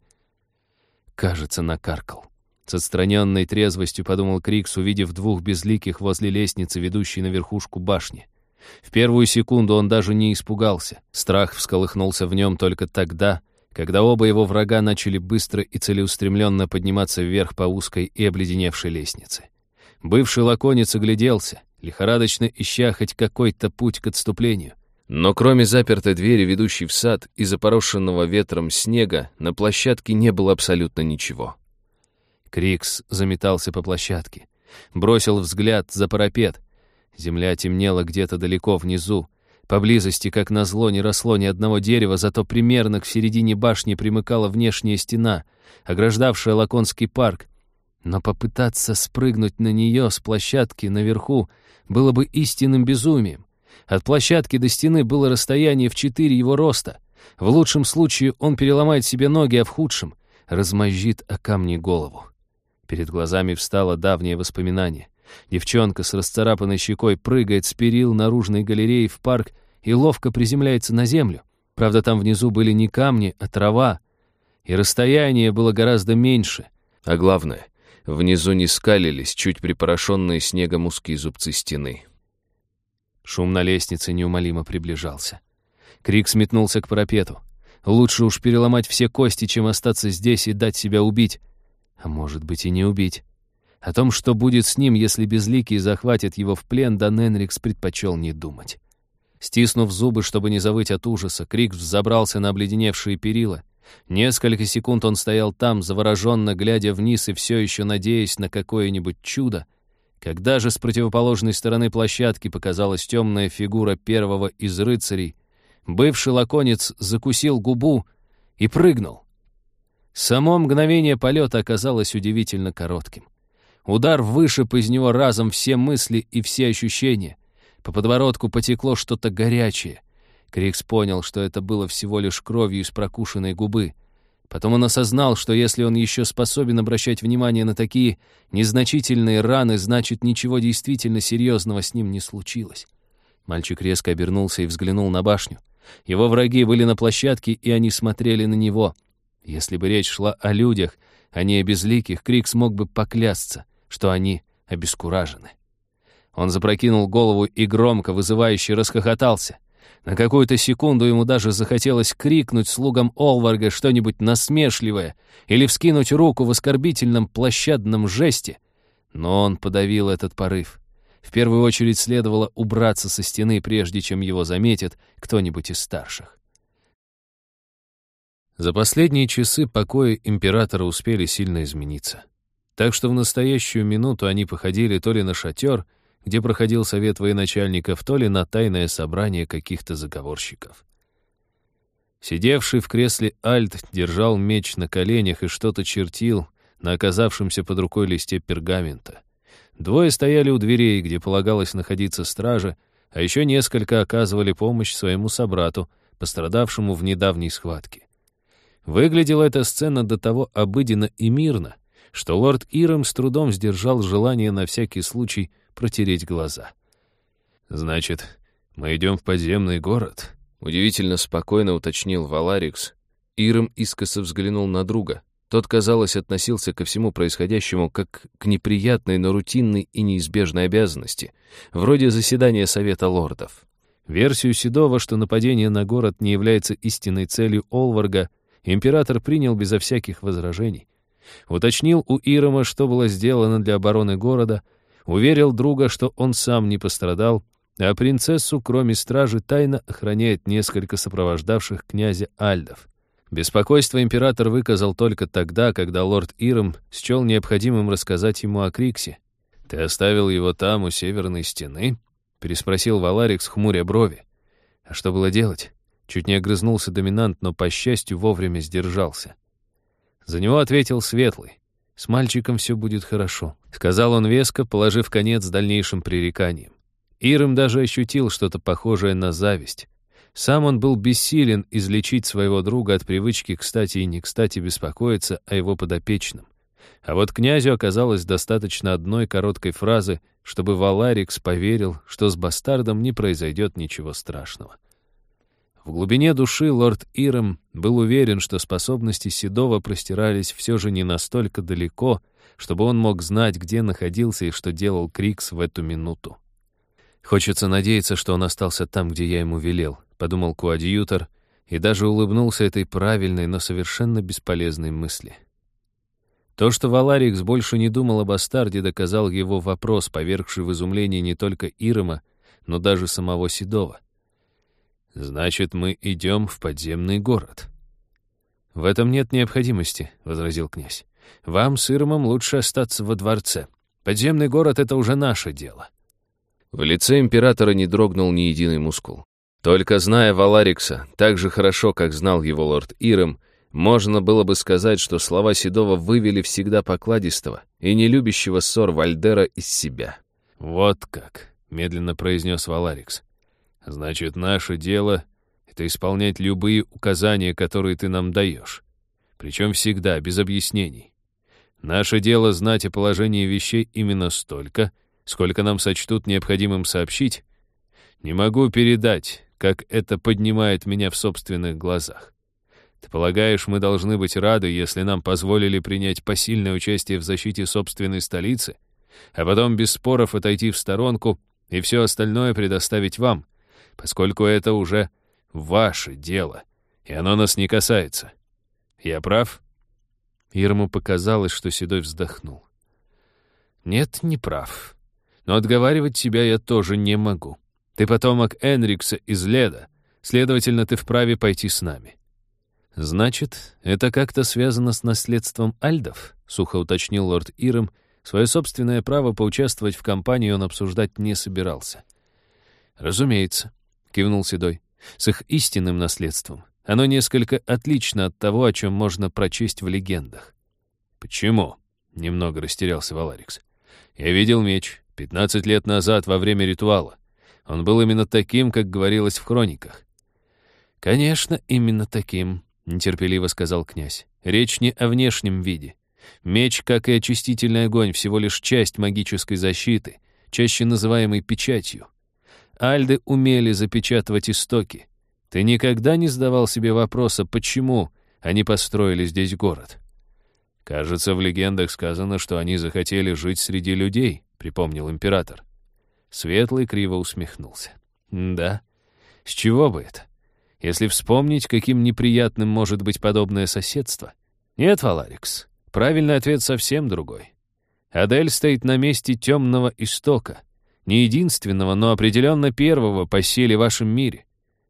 кажется, накаркал. С отстраненной трезвостью подумал Крикс, увидев двух безликих возле лестницы, ведущей на верхушку башни. В первую секунду он даже не испугался. Страх всколыхнулся в нем только тогда, когда оба его врага начали быстро и целеустремленно подниматься вверх по узкой и обледеневшей лестнице. Бывший лаконец огляделся, лихорадочно ища хоть какой-то путь к отступлению. Но кроме запертой двери, ведущей в сад, и запорошенного ветром снега, на площадке не было абсолютно ничего. Крикс заметался по площадке. Бросил взгляд за парапет. Земля темнела где-то далеко внизу. Поблизости, как назло, не росло ни одного дерева, зато примерно к середине башни примыкала внешняя стена, ограждавшая Лаконский парк. Но попытаться спрыгнуть на нее с площадки наверху было бы истинным безумием. От площадки до стены было расстояние в четыре его роста. В лучшем случае он переломает себе ноги, а в худшем — размозжит о камни голову. Перед глазами встало давнее воспоминание. Девчонка с расцарапанной щекой прыгает с перил наружной галереи в парк и ловко приземляется на землю. Правда, там внизу были не камни, а трава, и расстояние было гораздо меньше. А главное, внизу не скалились чуть припорошенные снегом узкие зубцы стены. Шум на лестнице неумолимо приближался. Крик сметнулся к парапету. Лучше уж переломать все кости, чем остаться здесь и дать себя убить. А может быть и не убить. О том, что будет с ним, если безликий захватит его в плен, Дан Энрикс предпочел не думать. Стиснув зубы, чтобы не завыть от ужаса, Крик взобрался на обледеневшие перила. Несколько секунд он стоял там, завороженно глядя вниз и все еще надеясь на какое-нибудь чудо, когда же с противоположной стороны площадки показалась темная фигура первого из рыцарей, бывший лаконец закусил губу и прыгнул. Само мгновение полета оказалось удивительно коротким. Удар вышиб из него разом все мысли и все ощущения. По подбородку потекло что-то горячее. Крикс понял, что это было всего лишь кровью из прокушенной губы — Потом он осознал, что если он еще способен обращать внимание на такие незначительные раны, значит, ничего действительно серьезного с ним не случилось. Мальчик резко обернулся и взглянул на башню. Его враги были на площадке, и они смотрели на него. Если бы речь шла о людях, а не о безликих, Крик смог бы поклясться, что они обескуражены. Он запрокинул голову и громко, вызывающе расхохотался — на какую-то секунду ему даже захотелось крикнуть слугам Олварга что-нибудь насмешливое или вскинуть руку в оскорбительном площадном жесте, но он подавил этот порыв. В первую очередь следовало убраться со стены, прежде чем его заметит кто-нибудь из старших. За последние часы покои императора успели сильно измениться. Так что в настоящую минуту они походили то ли на шатер, где проходил совет военачальников, то ли на тайное собрание каких-то заговорщиков. Сидевший в кресле Альт держал меч на коленях и что-то чертил на оказавшемся под рукой листе пергамента. Двое стояли у дверей, где полагалось находиться стража, а еще несколько оказывали помощь своему собрату, пострадавшему в недавней схватке. Выглядела эта сцена до того обыденно и мирно, что лорд Иром с трудом сдержал желание на всякий случай протереть глаза. «Значит, мы идем в подземный город?» — удивительно спокойно уточнил Валарикс. Иром искоса взглянул на друга. Тот, казалось, относился ко всему происходящему как к неприятной, но рутинной и неизбежной обязанности, вроде заседания Совета лордов. Версию Седова, что нападение на город не является истинной целью Олварга, император принял безо всяких возражений. Уточнил у Ирома, что было сделано для обороны города — Уверил друга, что он сам не пострадал, а принцессу, кроме стражи, тайно охраняет несколько сопровождавших князя Альдов. Беспокойство император выказал только тогда, когда лорд Иром счел необходимым рассказать ему о Криксе. «Ты оставил его там, у северной стены?» — переспросил Валарик с хмуря брови. «А что было делать?» Чуть не огрызнулся доминант, но, по счастью, вовремя сдержался. За него ответил Светлый. «С мальчиком все будет хорошо», — сказал он веско, положив конец дальнейшим пререканиям. Ирым даже ощутил что-то похожее на зависть. Сам он был бессилен излечить своего друга от привычки, кстати и не кстати, беспокоиться о его подопечном. А вот князю оказалось достаточно одной короткой фразы, чтобы Валарикс поверил, что с бастардом не произойдет ничего страшного. В глубине души лорд Иром был уверен, что способности Седова простирались все же не настолько далеко, чтобы он мог знать, где находился и что делал Крикс в эту минуту. «Хочется надеяться, что он остался там, где я ему велел», — подумал коадьютор, и даже улыбнулся этой правильной, но совершенно бесполезной мысли. То, что Валарикс больше не думал об Астарде, доказал его вопрос, повергший в изумление не только Ирома, но даже самого Седова. «Значит, мы идем в подземный город». «В этом нет необходимости», — возразил князь. «Вам с Иромом лучше остаться во дворце. Подземный город — это уже наше дело». В лице императора не дрогнул ни единый мускул. Только зная Валарикса так же хорошо, как знал его лорд Иром, можно было бы сказать, что слова Седова вывели всегда покладистого и не любящего ссор Вальдера из себя. «Вот как», — медленно произнес Валарикс. «Значит, наше дело — это исполнять любые указания, которые ты нам даешь. Причем всегда, без объяснений. Наше дело знать о положении вещей именно столько, сколько нам сочтут необходимым сообщить. Не могу передать, как это поднимает меня в собственных глазах. Ты полагаешь, мы должны быть рады, если нам позволили принять посильное участие в защите собственной столицы, а потом без споров отойти в сторонку и все остальное предоставить вам, поскольку это уже ваше дело, и оно нас не касается. Я прав?» Ирму показалось, что Седой вздохнул. «Нет, не прав. Но отговаривать тебя я тоже не могу. Ты потомок Энрикса из Леда, следовательно, ты вправе пойти с нами. «Значит, это как-то связано с наследством Альдов?» — сухо уточнил лорд Иром. Свое собственное право поучаствовать в кампании он обсуждать не собирался. «Разумеется», — кивнул Седой, — «с их истинным наследством. Оно несколько отлично от того, о чем можно прочесть в легендах». «Почему?» — немного растерялся Валарикс. «Я видел меч 15 лет назад во время ритуала. Он был именно таким, как говорилось в хрониках». «Конечно, именно таким», нетерпеливо сказал князь. Речь не о внешнем виде. Меч, как и очистительный огонь, всего лишь часть магической защиты, чаще называемой печатью. Альды умели запечатывать истоки. Ты никогда не задавал себе вопроса, почему они построили здесь город? Кажется, в легендах сказано, что они захотели жить среди людей, припомнил император. Светлый криво усмехнулся. Да, с чего бы это? если вспомнить, каким неприятным может быть подобное соседство. Нет, Валарикс, правильный ответ совсем другой. Адель стоит на месте темного истока, не единственного, но определенно первого по силе в вашем мире.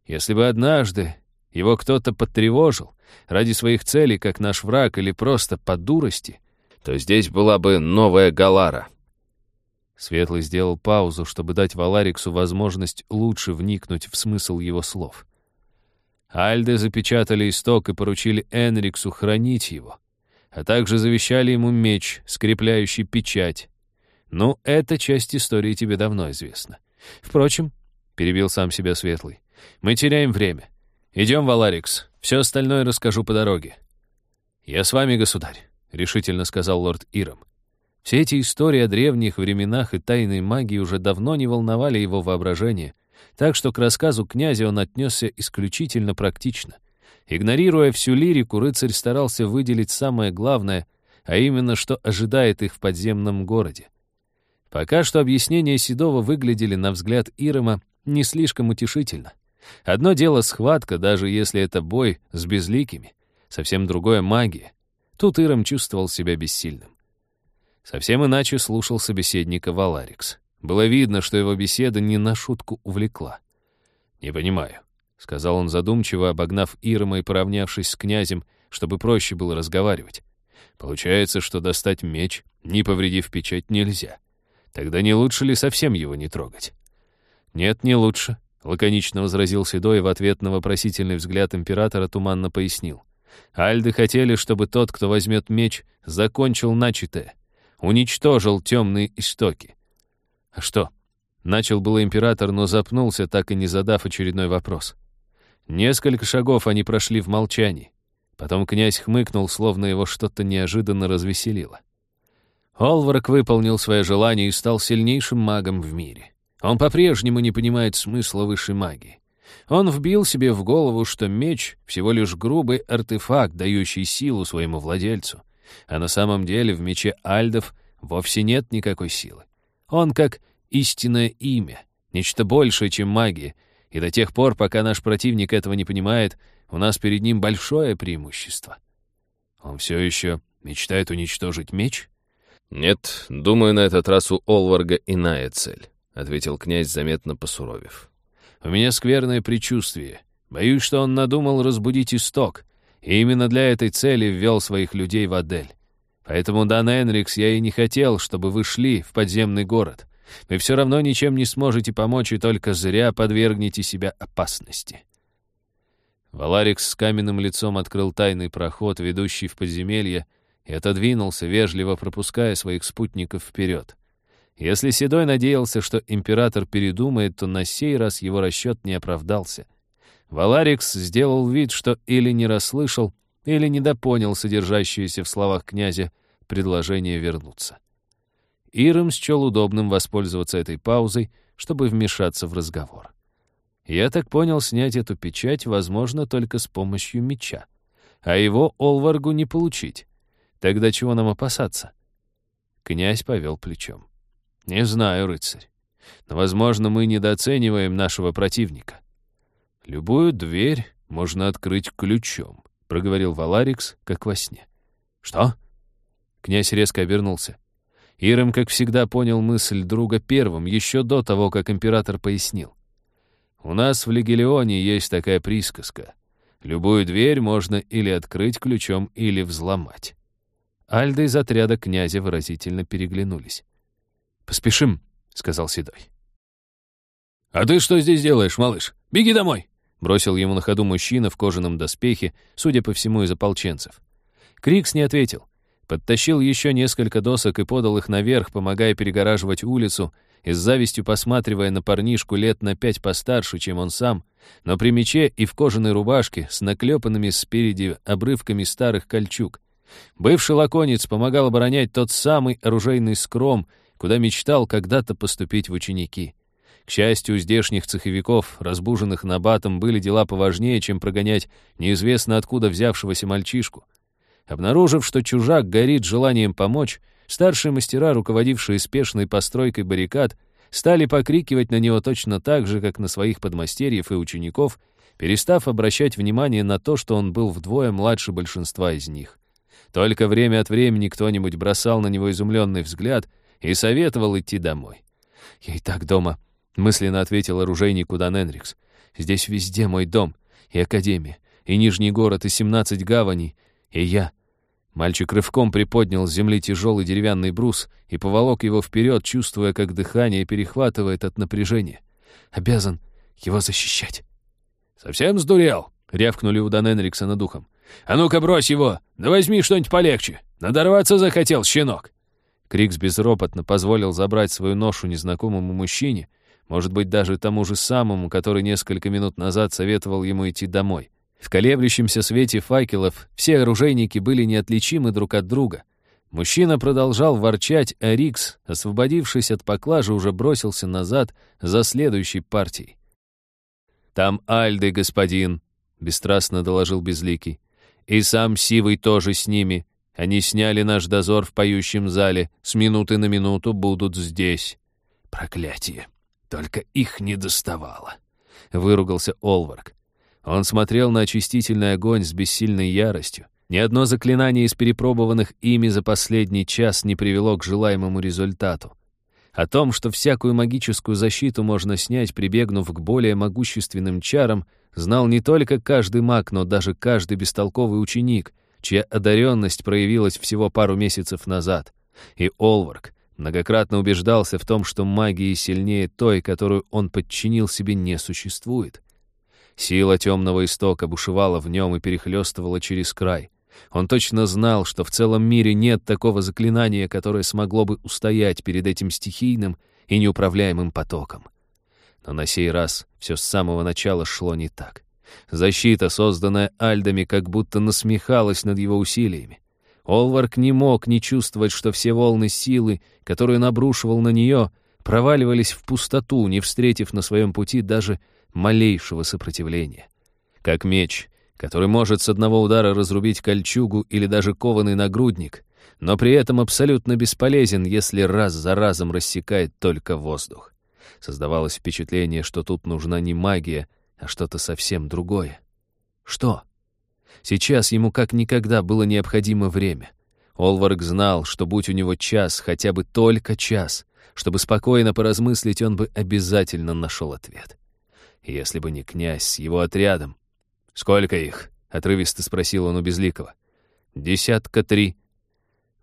Если бы однажды его кто-то потревожил ради своих целей, как наш враг, или просто по дурости, то здесь была бы новая Галара. Светлый сделал паузу, чтобы дать Валариксу возможность лучше вникнуть в смысл его слов. Альды запечатали исток и поручили Энриксу хранить его, а также завещали ему меч, скрепляющий печать. Ну, эта часть истории тебе давно известна. Впрочем, — перебил сам себя Светлый, — мы теряем время. Идем, Валарикс, все остальное расскажу по дороге. Я с вами, государь, — решительно сказал лорд Иром. Все эти истории о древних временах и тайной магии уже давно не волновали его воображение, так что к рассказу князя он отнесся исключительно практично. Игнорируя всю лирику, рыцарь старался выделить самое главное, а именно, что ожидает их в подземном городе. Пока что объяснения Седова выглядели, на взгляд Ирома, не слишком утешительно. Одно дело схватка, даже если это бой с безликими, совсем другое — магия. Тут Иром чувствовал себя бессильным. Совсем иначе слушал собеседника Валарикс. Было видно, что его беседа не на шутку увлекла. «Не понимаю», — сказал он задумчиво, обогнав Ирма и поравнявшись с князем, чтобы проще было разговаривать. «Получается, что достать меч, не повредив печать, нельзя. Тогда не лучше ли совсем его не трогать?» «Нет, не лучше», — лаконично возразил Седой в ответ на вопросительный взгляд императора туманно пояснил. «Альды хотели, чтобы тот, кто возьмет меч, закончил начатое, уничтожил темные истоки. «А что?» Начал было император, но запнулся, так и не задав очередной вопрос. Несколько шагов они прошли в молчании. Потом князь хмыкнул, словно его что-то неожиданно развеселило. Олварк выполнил свое желание и стал сильнейшим магом в мире. Он по-прежнему не понимает смысла высшей магии. Он вбил себе в голову, что меч — всего лишь грубый артефакт, дающий силу своему владельцу. А на самом деле в мече альдов вовсе нет никакой силы. Он как истинное имя, нечто большее, чем магия, и до тех пор, пока наш противник этого не понимает, у нас перед ним большое преимущество. Он все еще мечтает уничтожить меч? Нет, думаю, на этот раз у Олварга иная цель, ответил князь, заметно посуровев. У меня скверное предчувствие. Боюсь, что он надумал разбудить исток, и именно для этой цели ввел своих людей в Адель. Поэтому, Дан Энрикс, я и не хотел, чтобы вы шли в подземный город. Вы все равно ничем не сможете помочь и только зря подвергнете себя опасности. Валарикс с каменным лицом открыл тайный проход, ведущий в подземелье, и отодвинулся, вежливо пропуская своих спутников вперед. Если Седой надеялся, что император передумает, то на сей раз его расчет не оправдался. Валарикс сделал вид, что или не расслышал, или недопонял содержащееся в словах князя предложение вернуться. Ирам счел удобным воспользоваться этой паузой, чтобы вмешаться в разговор. Я так понял, снять эту печать возможно только с помощью меча. А его Олваргу не получить. Тогда чего нам опасаться? Князь повел плечом. Не знаю, рыцарь. Но, возможно, мы недооцениваем нашего противника. Любую дверь можно открыть ключом, проговорил Валарикс, как во сне. Что? Князь резко обернулся. Ирам, как всегда, понял мысль друга первым, еще до того, как император пояснил. У нас в Легелионе есть такая присказка. Любую дверь можно или открыть ключом, или взломать. Альда из отряда князя выразительно переглянулись. «Поспешим», — сказал Седой. «А ты что здесь делаешь, малыш? Беги домой!» — бросил ему на ходу мужчина в кожаном доспехе, судя по всему, из ополченцев. Крикс не ответил. Подтащил еще несколько досок и подал их наверх, помогая перегораживать улицу, и с завистью посматривая на парнишку лет на пять постарше, чем он сам, но при мече и в кожаной рубашке с наклепанными спереди обрывками старых кольчуг. Бывший лаконец помогал оборонять тот самый оружейный скром, куда мечтал когда-то поступить в ученики. К счастью, у здешних цеховиков, разбуженных набатом, были дела поважнее, чем прогонять неизвестно откуда взявшегося мальчишку. Обнаружив, что чужак горит желанием помочь, Старшие мастера, руководившие спешной постройкой баррикад, стали покрикивать на него точно так же, как на своих подмастерьев и учеников, перестав обращать внимание на то, что он был вдвое младше большинства из них. Только время от времени кто-нибудь бросал на него изумленный взгляд и советовал идти домой. «Я и так дома», — мысленно ответил оружейнику Дан Энрикс. «Здесь везде мой дом, и академия, и Нижний город, и семнадцать гаваней, и я, Мальчик рывком приподнял с земли тяжелый деревянный брус и поволок его вперед, чувствуя, как дыхание перехватывает от напряжения. Обязан его защищать. «Совсем сдурел?» — рявкнули у Дан Энрикса над ухом. «А ну-ка брось его! Да возьми что-нибудь полегче! Надорваться захотел, щенок!» Крикс безропотно позволил забрать свою ношу незнакомому мужчине, может быть, даже тому же самому, который несколько минут назад советовал ему идти домой. В колеблющемся свете факелов все оружейники были неотличимы друг от друга. Мужчина продолжал ворчать, а Рикс, освободившись от поклажи, уже бросился назад за следующей партией. «Там Альды, господин», — бесстрастно доложил Безликий. «И сам Сивый тоже с ними. Они сняли наш дозор в поющем зале. С минуты на минуту будут здесь». «Проклятие! Только их не доставало», — выругался Олварк. Он смотрел на очистительный огонь с бессильной яростью. Ни одно заклинание из перепробованных ими за последний час не привело к желаемому результату. О том, что всякую магическую защиту можно снять, прибегнув к более могущественным чарам, знал не только каждый маг, но даже каждый бестолковый ученик, чья одаренность проявилась всего пару месяцев назад. И Олварк многократно убеждался в том, что магии сильнее той, которую он подчинил себе, не существует. Сила темного истока бушевала в нем и перехлестывала через край. Он точно знал, что в целом мире нет такого заклинания, которое смогло бы устоять перед этим стихийным и неуправляемым потоком. Но на сей раз все с самого начала шло не так. Защита, созданная Альдами, как будто насмехалась над его усилиями. Олварк не мог не чувствовать, что все волны силы, которые набрушивал на нее, проваливались в пустоту, не встретив на своем пути даже малейшего сопротивления. Как меч, который может с одного удара разрубить кольчугу или даже кованый нагрудник, но при этом абсолютно бесполезен, если раз за разом рассекает только воздух. Создавалось впечатление, что тут нужна не магия, а что-то совсем другое. Что? Сейчас ему как никогда было необходимо время. Олварк знал, что будь у него час, хотя бы только час, чтобы спокойно поразмыслить, он бы обязательно нашел ответ. Если бы не князь с его отрядом. «Сколько их?» — отрывисто спросил он у Безликого. «Десятка три».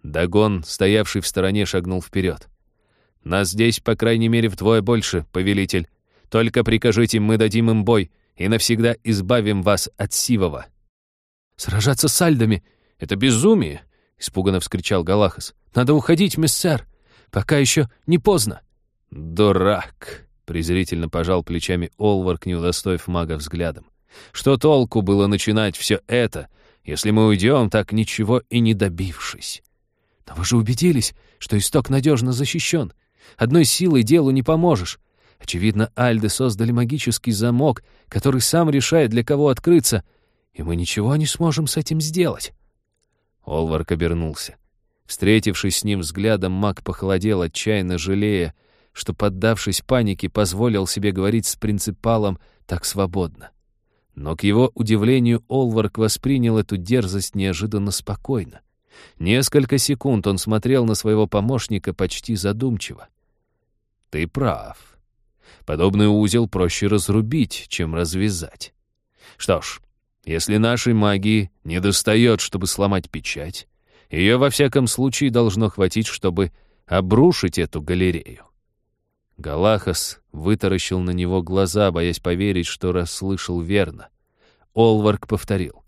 Дагон, стоявший в стороне, шагнул вперед. «Нас здесь, по крайней мере, вдвое больше, повелитель. Только прикажите, мы дадим им бой и навсегда избавим вас от Сивова». «Сражаться с альдами — это безумие!» — испуганно вскричал Галахас. «Надо уходить, миссер, пока еще не поздно». «Дурак!» — презрительно пожал плечами Олварк, не удостоив мага взглядом. «Что толку было начинать все это, если мы уйдем, так ничего и не добившись?» «Но вы же убедились, что исток надежно защищен. Одной силой делу не поможешь. Очевидно, Альды создали магический замок, который сам решает, для кого открыться, и мы ничего не сможем с этим сделать». Олварк обернулся. Встретившись с ним взглядом, маг похолодел, отчаянно жалея, что, поддавшись панике, позволил себе говорить с принципалом так свободно. Но, к его удивлению, Олварк воспринял эту дерзость неожиданно спокойно. Несколько секунд он смотрел на своего помощника почти задумчиво. «Ты прав. Подобный узел проще разрубить, чем развязать. Что ж, если нашей магии не достает, чтобы сломать печать, ее во всяком случае должно хватить, чтобы обрушить эту галерею. Галахас вытаращил на него глаза, боясь поверить, что расслышал верно. Олварк повторил.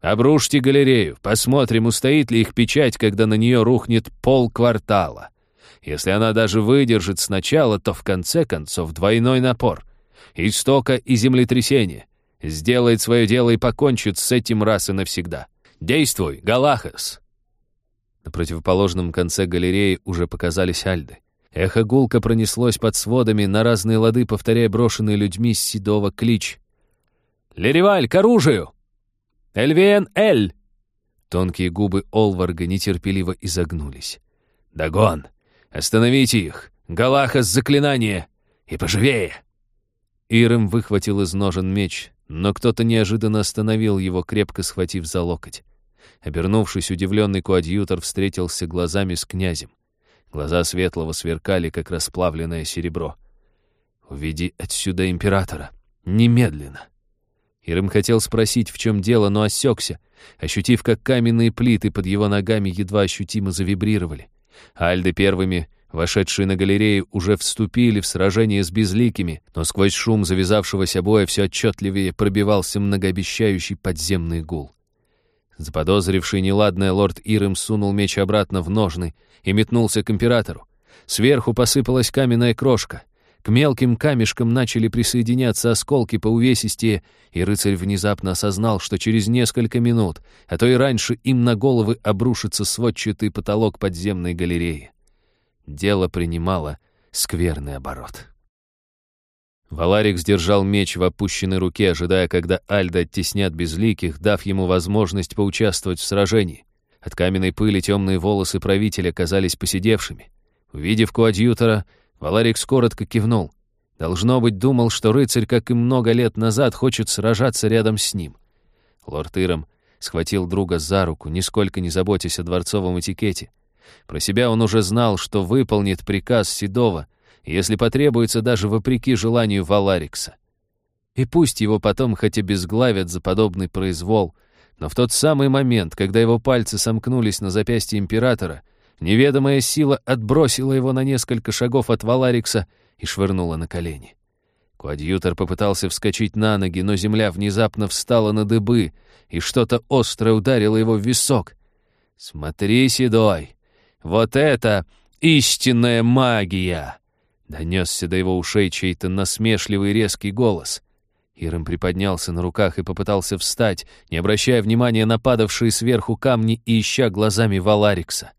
«Обрушьте галерею, посмотрим, устоит ли их печать, когда на нее рухнет пол квартала. Если она даже выдержит сначала, то в конце концов двойной напор. Истока и землетрясение сделает свое дело и покончит с этим раз и навсегда. Действуй, Галахас!» На противоположном конце галереи уже показались альды. Эхо гулко пронеслось под сводами, на разные лады повторяя брошенный людьми с седого клич. «Лереваль, к оружию! Эльвиен Эль!» Тонкие губы Олварга нетерпеливо изогнулись. «Дагон! Остановите их! Галахас, заклинание! И поживее!» Ирем выхватил из ножен меч, но кто-то неожиданно остановил его, крепко схватив за локоть. Обернувшись, удивленный коадьютор встретился глазами с князем. Глаза Светлого сверкали, как расплавленное серебро. «Уведи отсюда императора! Немедленно!» Ирым хотел спросить, в чем дело, но осекся, ощутив, как каменные плиты под его ногами едва ощутимо завибрировали. Альды первыми Вошедшие на галерею уже вступили в сражение с безликими, но сквозь шум завязавшегося боя все отчетливее пробивался многообещающий подземный гул. Заподозривший неладное лорд Ирым сунул меч обратно в ножны и метнулся к императору. Сверху посыпалась каменная крошка. К мелким камешкам начали присоединяться осколки по увесистее, и рыцарь внезапно осознал, что через несколько минут, а то и раньше, им на головы обрушится сводчатый потолок подземной галереи дело принимало скверный оборот. Валарик сдержал меч в опущенной руке, ожидая, когда Альда оттеснят безликих, дав ему возможность поучаствовать в сражении. От каменной пыли темные волосы правителя казались поседевшими. Увидев коадьютора, Валарик скоротко кивнул. Должно быть, думал, что рыцарь, как и много лет назад, хочет сражаться рядом с ним. Лорд Иром схватил друга за руку, нисколько не заботясь о дворцовом этикете. Про себя он уже знал, что выполнит приказ Седова, если потребуется даже вопреки желанию Валарикса. И пусть его потом хоть и безглавят за подобный произвол, но в тот самый момент, когда его пальцы сомкнулись на запястье императора, неведомая сила отбросила его на несколько шагов от Валарикса и швырнула на колени. Коадьютор попытался вскочить на ноги, но земля внезапно встала на дыбы, и что-то острое ударило его в висок. «Смотри, Седой, вот это истинная магия!» Донесся до его ушей чей-то насмешливый резкий голос. Ирым приподнялся на руках и попытался встать, не обращая внимания на падавшие сверху камни и ища глазами Валарикса.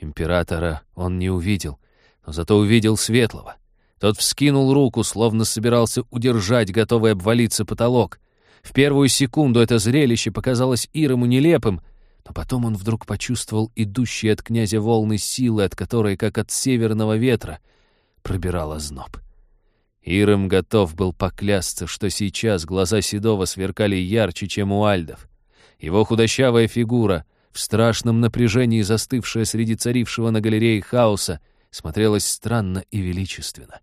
Императора он не увидел, но зато увидел Светлого. Тот вскинул руку, словно собирался удержать готовый обвалиться потолок. В первую секунду это зрелище показалось Ирому нелепым, но потом он вдруг почувствовал идущие от князя волны силы, от которой, как от северного ветра, пробирала зноб. Иром готов был поклясться, что сейчас глаза Седова сверкали ярче, чем у альдов. Его худощавая фигура, в страшном напряжении застывшая среди царившего на галерее хаоса, смотрелась странно и величественно.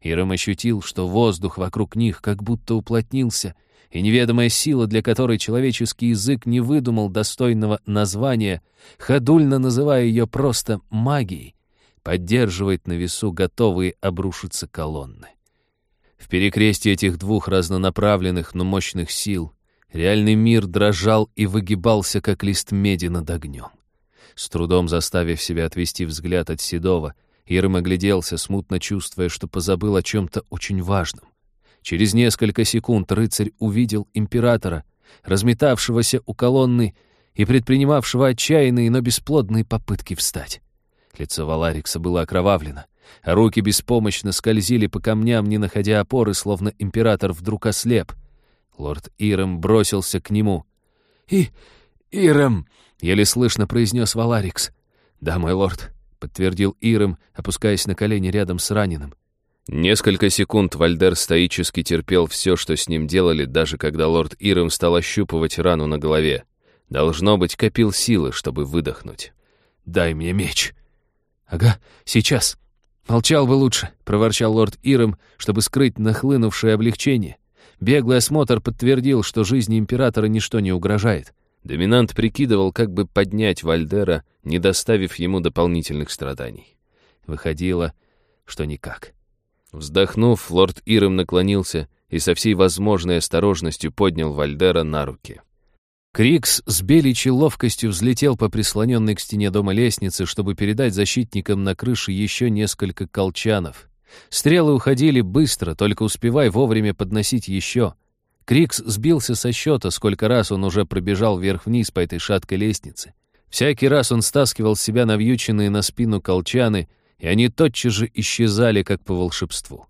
Иром ощутил, что воздух вокруг них как будто уплотнился, и неведомая сила, для которой человеческий язык не выдумал достойного названия, ходульно называя ее просто магией, поддерживает на весу готовые обрушиться колонны. В перекрестии этих двух разнонаправленных, но мощных сил реальный мир дрожал и выгибался, как лист меди над огнем. С трудом заставив себя отвести взгляд от Седова, Ирм огляделся, смутно чувствуя, что позабыл о чем-то очень важном. Через несколько секунд рыцарь увидел императора, разметавшегося у колонны и предпринимавшего отчаянные, но бесплодные попытки встать. Лицо Валарикса было окровавлено, а руки беспомощно скользили по камням, не находя опоры, словно император вдруг ослеп. Лорд Ирем бросился к нему. «И... Ирем!» — еле слышно произнес Валарикс. «Да, мой лорд», — подтвердил Ирем, опускаясь на колени рядом с раненым. Несколько секунд Вальдер стоически терпел все, что с ним делали, даже когда лорд Ирем стал ощупывать рану на голове. Должно быть, копил силы, чтобы выдохнуть. «Дай мне меч!» «Ага, сейчас!» «Молчал бы лучше», — проворчал лорд Ирем, чтобы скрыть нахлынувшее облегчение. Беглый осмотр подтвердил, что жизни императора ничто не угрожает. Доминант прикидывал, как бы поднять Вальдера, не доставив ему дополнительных страданий. Выходило, что никак. Вздохнув, лорд Ирем наклонился и со всей возможной осторожностью поднял Вальдера на руки. Крикс с беличьей ловкостью взлетел по прислоненной к стене дома лестнице, чтобы передать защитникам на крыше еще несколько колчанов. Стрелы уходили быстро, только успевай вовремя подносить еще. Крикс сбился со счета, сколько раз он уже пробежал вверх-вниз по этой шаткой лестнице. Всякий раз он стаскивал с себя навьюченные на спину колчаны — и они тотчас же исчезали, как по волшебству.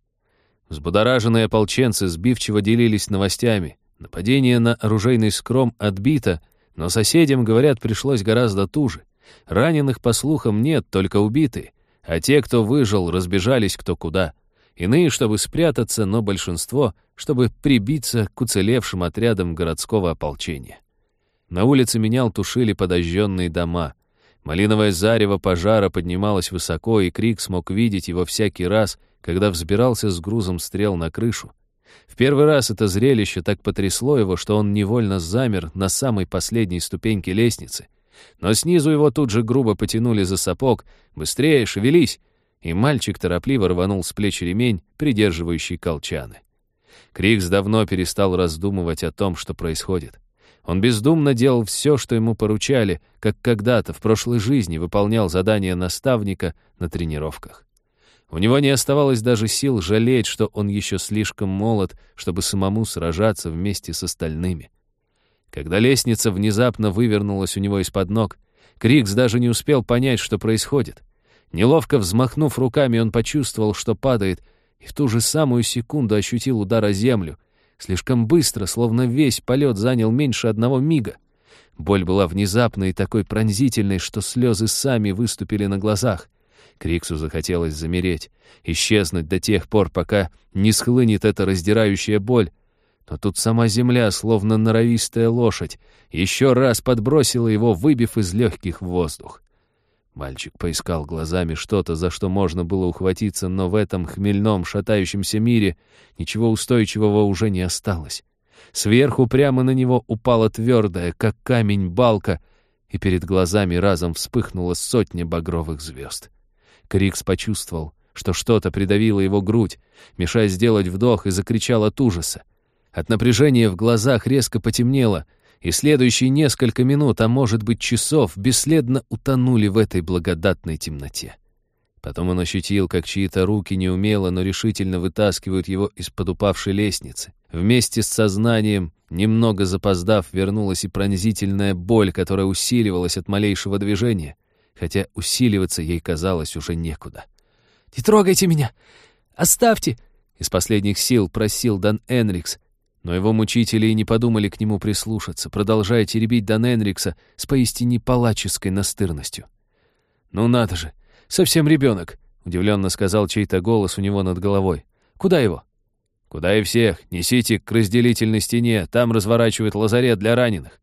Взбудораженные ополченцы сбивчиво делились новостями. Нападение на оружейный скром отбито, но соседям, говорят, пришлось гораздо туже. Раненых, по слухам, нет, только убитые, а те, кто выжил, разбежались кто куда. Иные, чтобы спрятаться, но большинство, чтобы прибиться к уцелевшим отрядам городского ополчения. На улице менял тушили подожженные дома — Малиновое зарево пожара поднималось высоко, и Крик смог видеть его всякий раз, когда взбирался с грузом стрел на крышу. В первый раз это зрелище так потрясло его, что он невольно замер на самой последней ступеньке лестницы. Но снизу его тут же грубо потянули за сапог. «Быстрее, шевелись!» И мальчик торопливо рванул с плеч ремень, придерживающий колчаны. Крикс давно перестал раздумывать о том, что происходит. Он бездумно делал все, что ему поручали, как когда-то в прошлой жизни выполнял задания наставника на тренировках. У него не оставалось даже сил жалеть, что он еще слишком молод, чтобы самому сражаться вместе с остальными. Когда лестница внезапно вывернулась у него из-под ног, Крикс даже не успел понять, что происходит. Неловко взмахнув руками, он почувствовал, что падает, и в ту же самую секунду ощутил удар о землю, Слишком быстро, словно весь полет занял меньше одного мига. Боль была внезапной и такой пронзительной, что слезы сами выступили на глазах. Криксу захотелось замереть, исчезнуть до тех пор, пока не схлынет эта раздирающая боль. Но тут сама земля, словно норовистая лошадь, еще раз подбросила его, выбив из легких воздух. Мальчик поискал глазами что-то, за что можно было ухватиться, но в этом хмельном, шатающемся мире ничего устойчивого уже не осталось. Сверху прямо на него упала твердая, как камень, балка, и перед глазами разом вспыхнула сотня багровых звезд. Крикс почувствовал, что что-то придавило его грудь, мешая сделать вдох, и закричал от ужаса. От напряжения в глазах резко потемнело — и следующие несколько минут, а может быть часов, бесследно утонули в этой благодатной темноте. Потом он ощутил, как чьи-то руки неумело, но решительно вытаскивают его из-под упавшей лестницы. Вместе с сознанием, немного запоздав, вернулась и пронзительная боль, которая усиливалась от малейшего движения, хотя усиливаться ей казалось уже некуда. «Не трогайте меня! Оставьте!» Из последних сил просил Дан Энрикс. Но его мучители и не подумали к нему прислушаться, продолжая теребить Дан Энрикса с поистине палаческой настырностью. «Ну надо же! Совсем ребенок!» — удивленно сказал чей-то голос у него над головой. «Куда его?» «Куда и всех. Несите к разделительной стене, там разворачивают лазарет для раненых».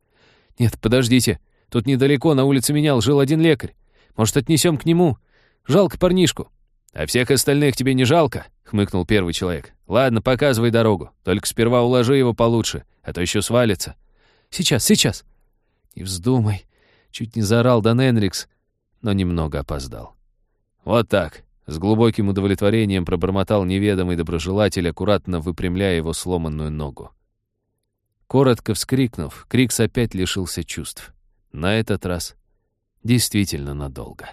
«Нет, подождите. Тут недалеко на улице Менял жил один лекарь. Может, отнесем к нему? Жалко парнишку». «А всех остальных тебе не жалко?» — хмыкнул первый человек. «Ладно, показывай дорогу. Только сперва уложи его получше, а то еще свалится». «Сейчас, сейчас». «Не вздумай». Чуть не заорал Дан Энрикс, но немного опоздал. «Вот так», — с глубоким удовлетворением пробормотал неведомый доброжелатель, аккуратно выпрямляя его сломанную ногу. Коротко вскрикнув, Крикс опять лишился чувств. На этот раз действительно надолго.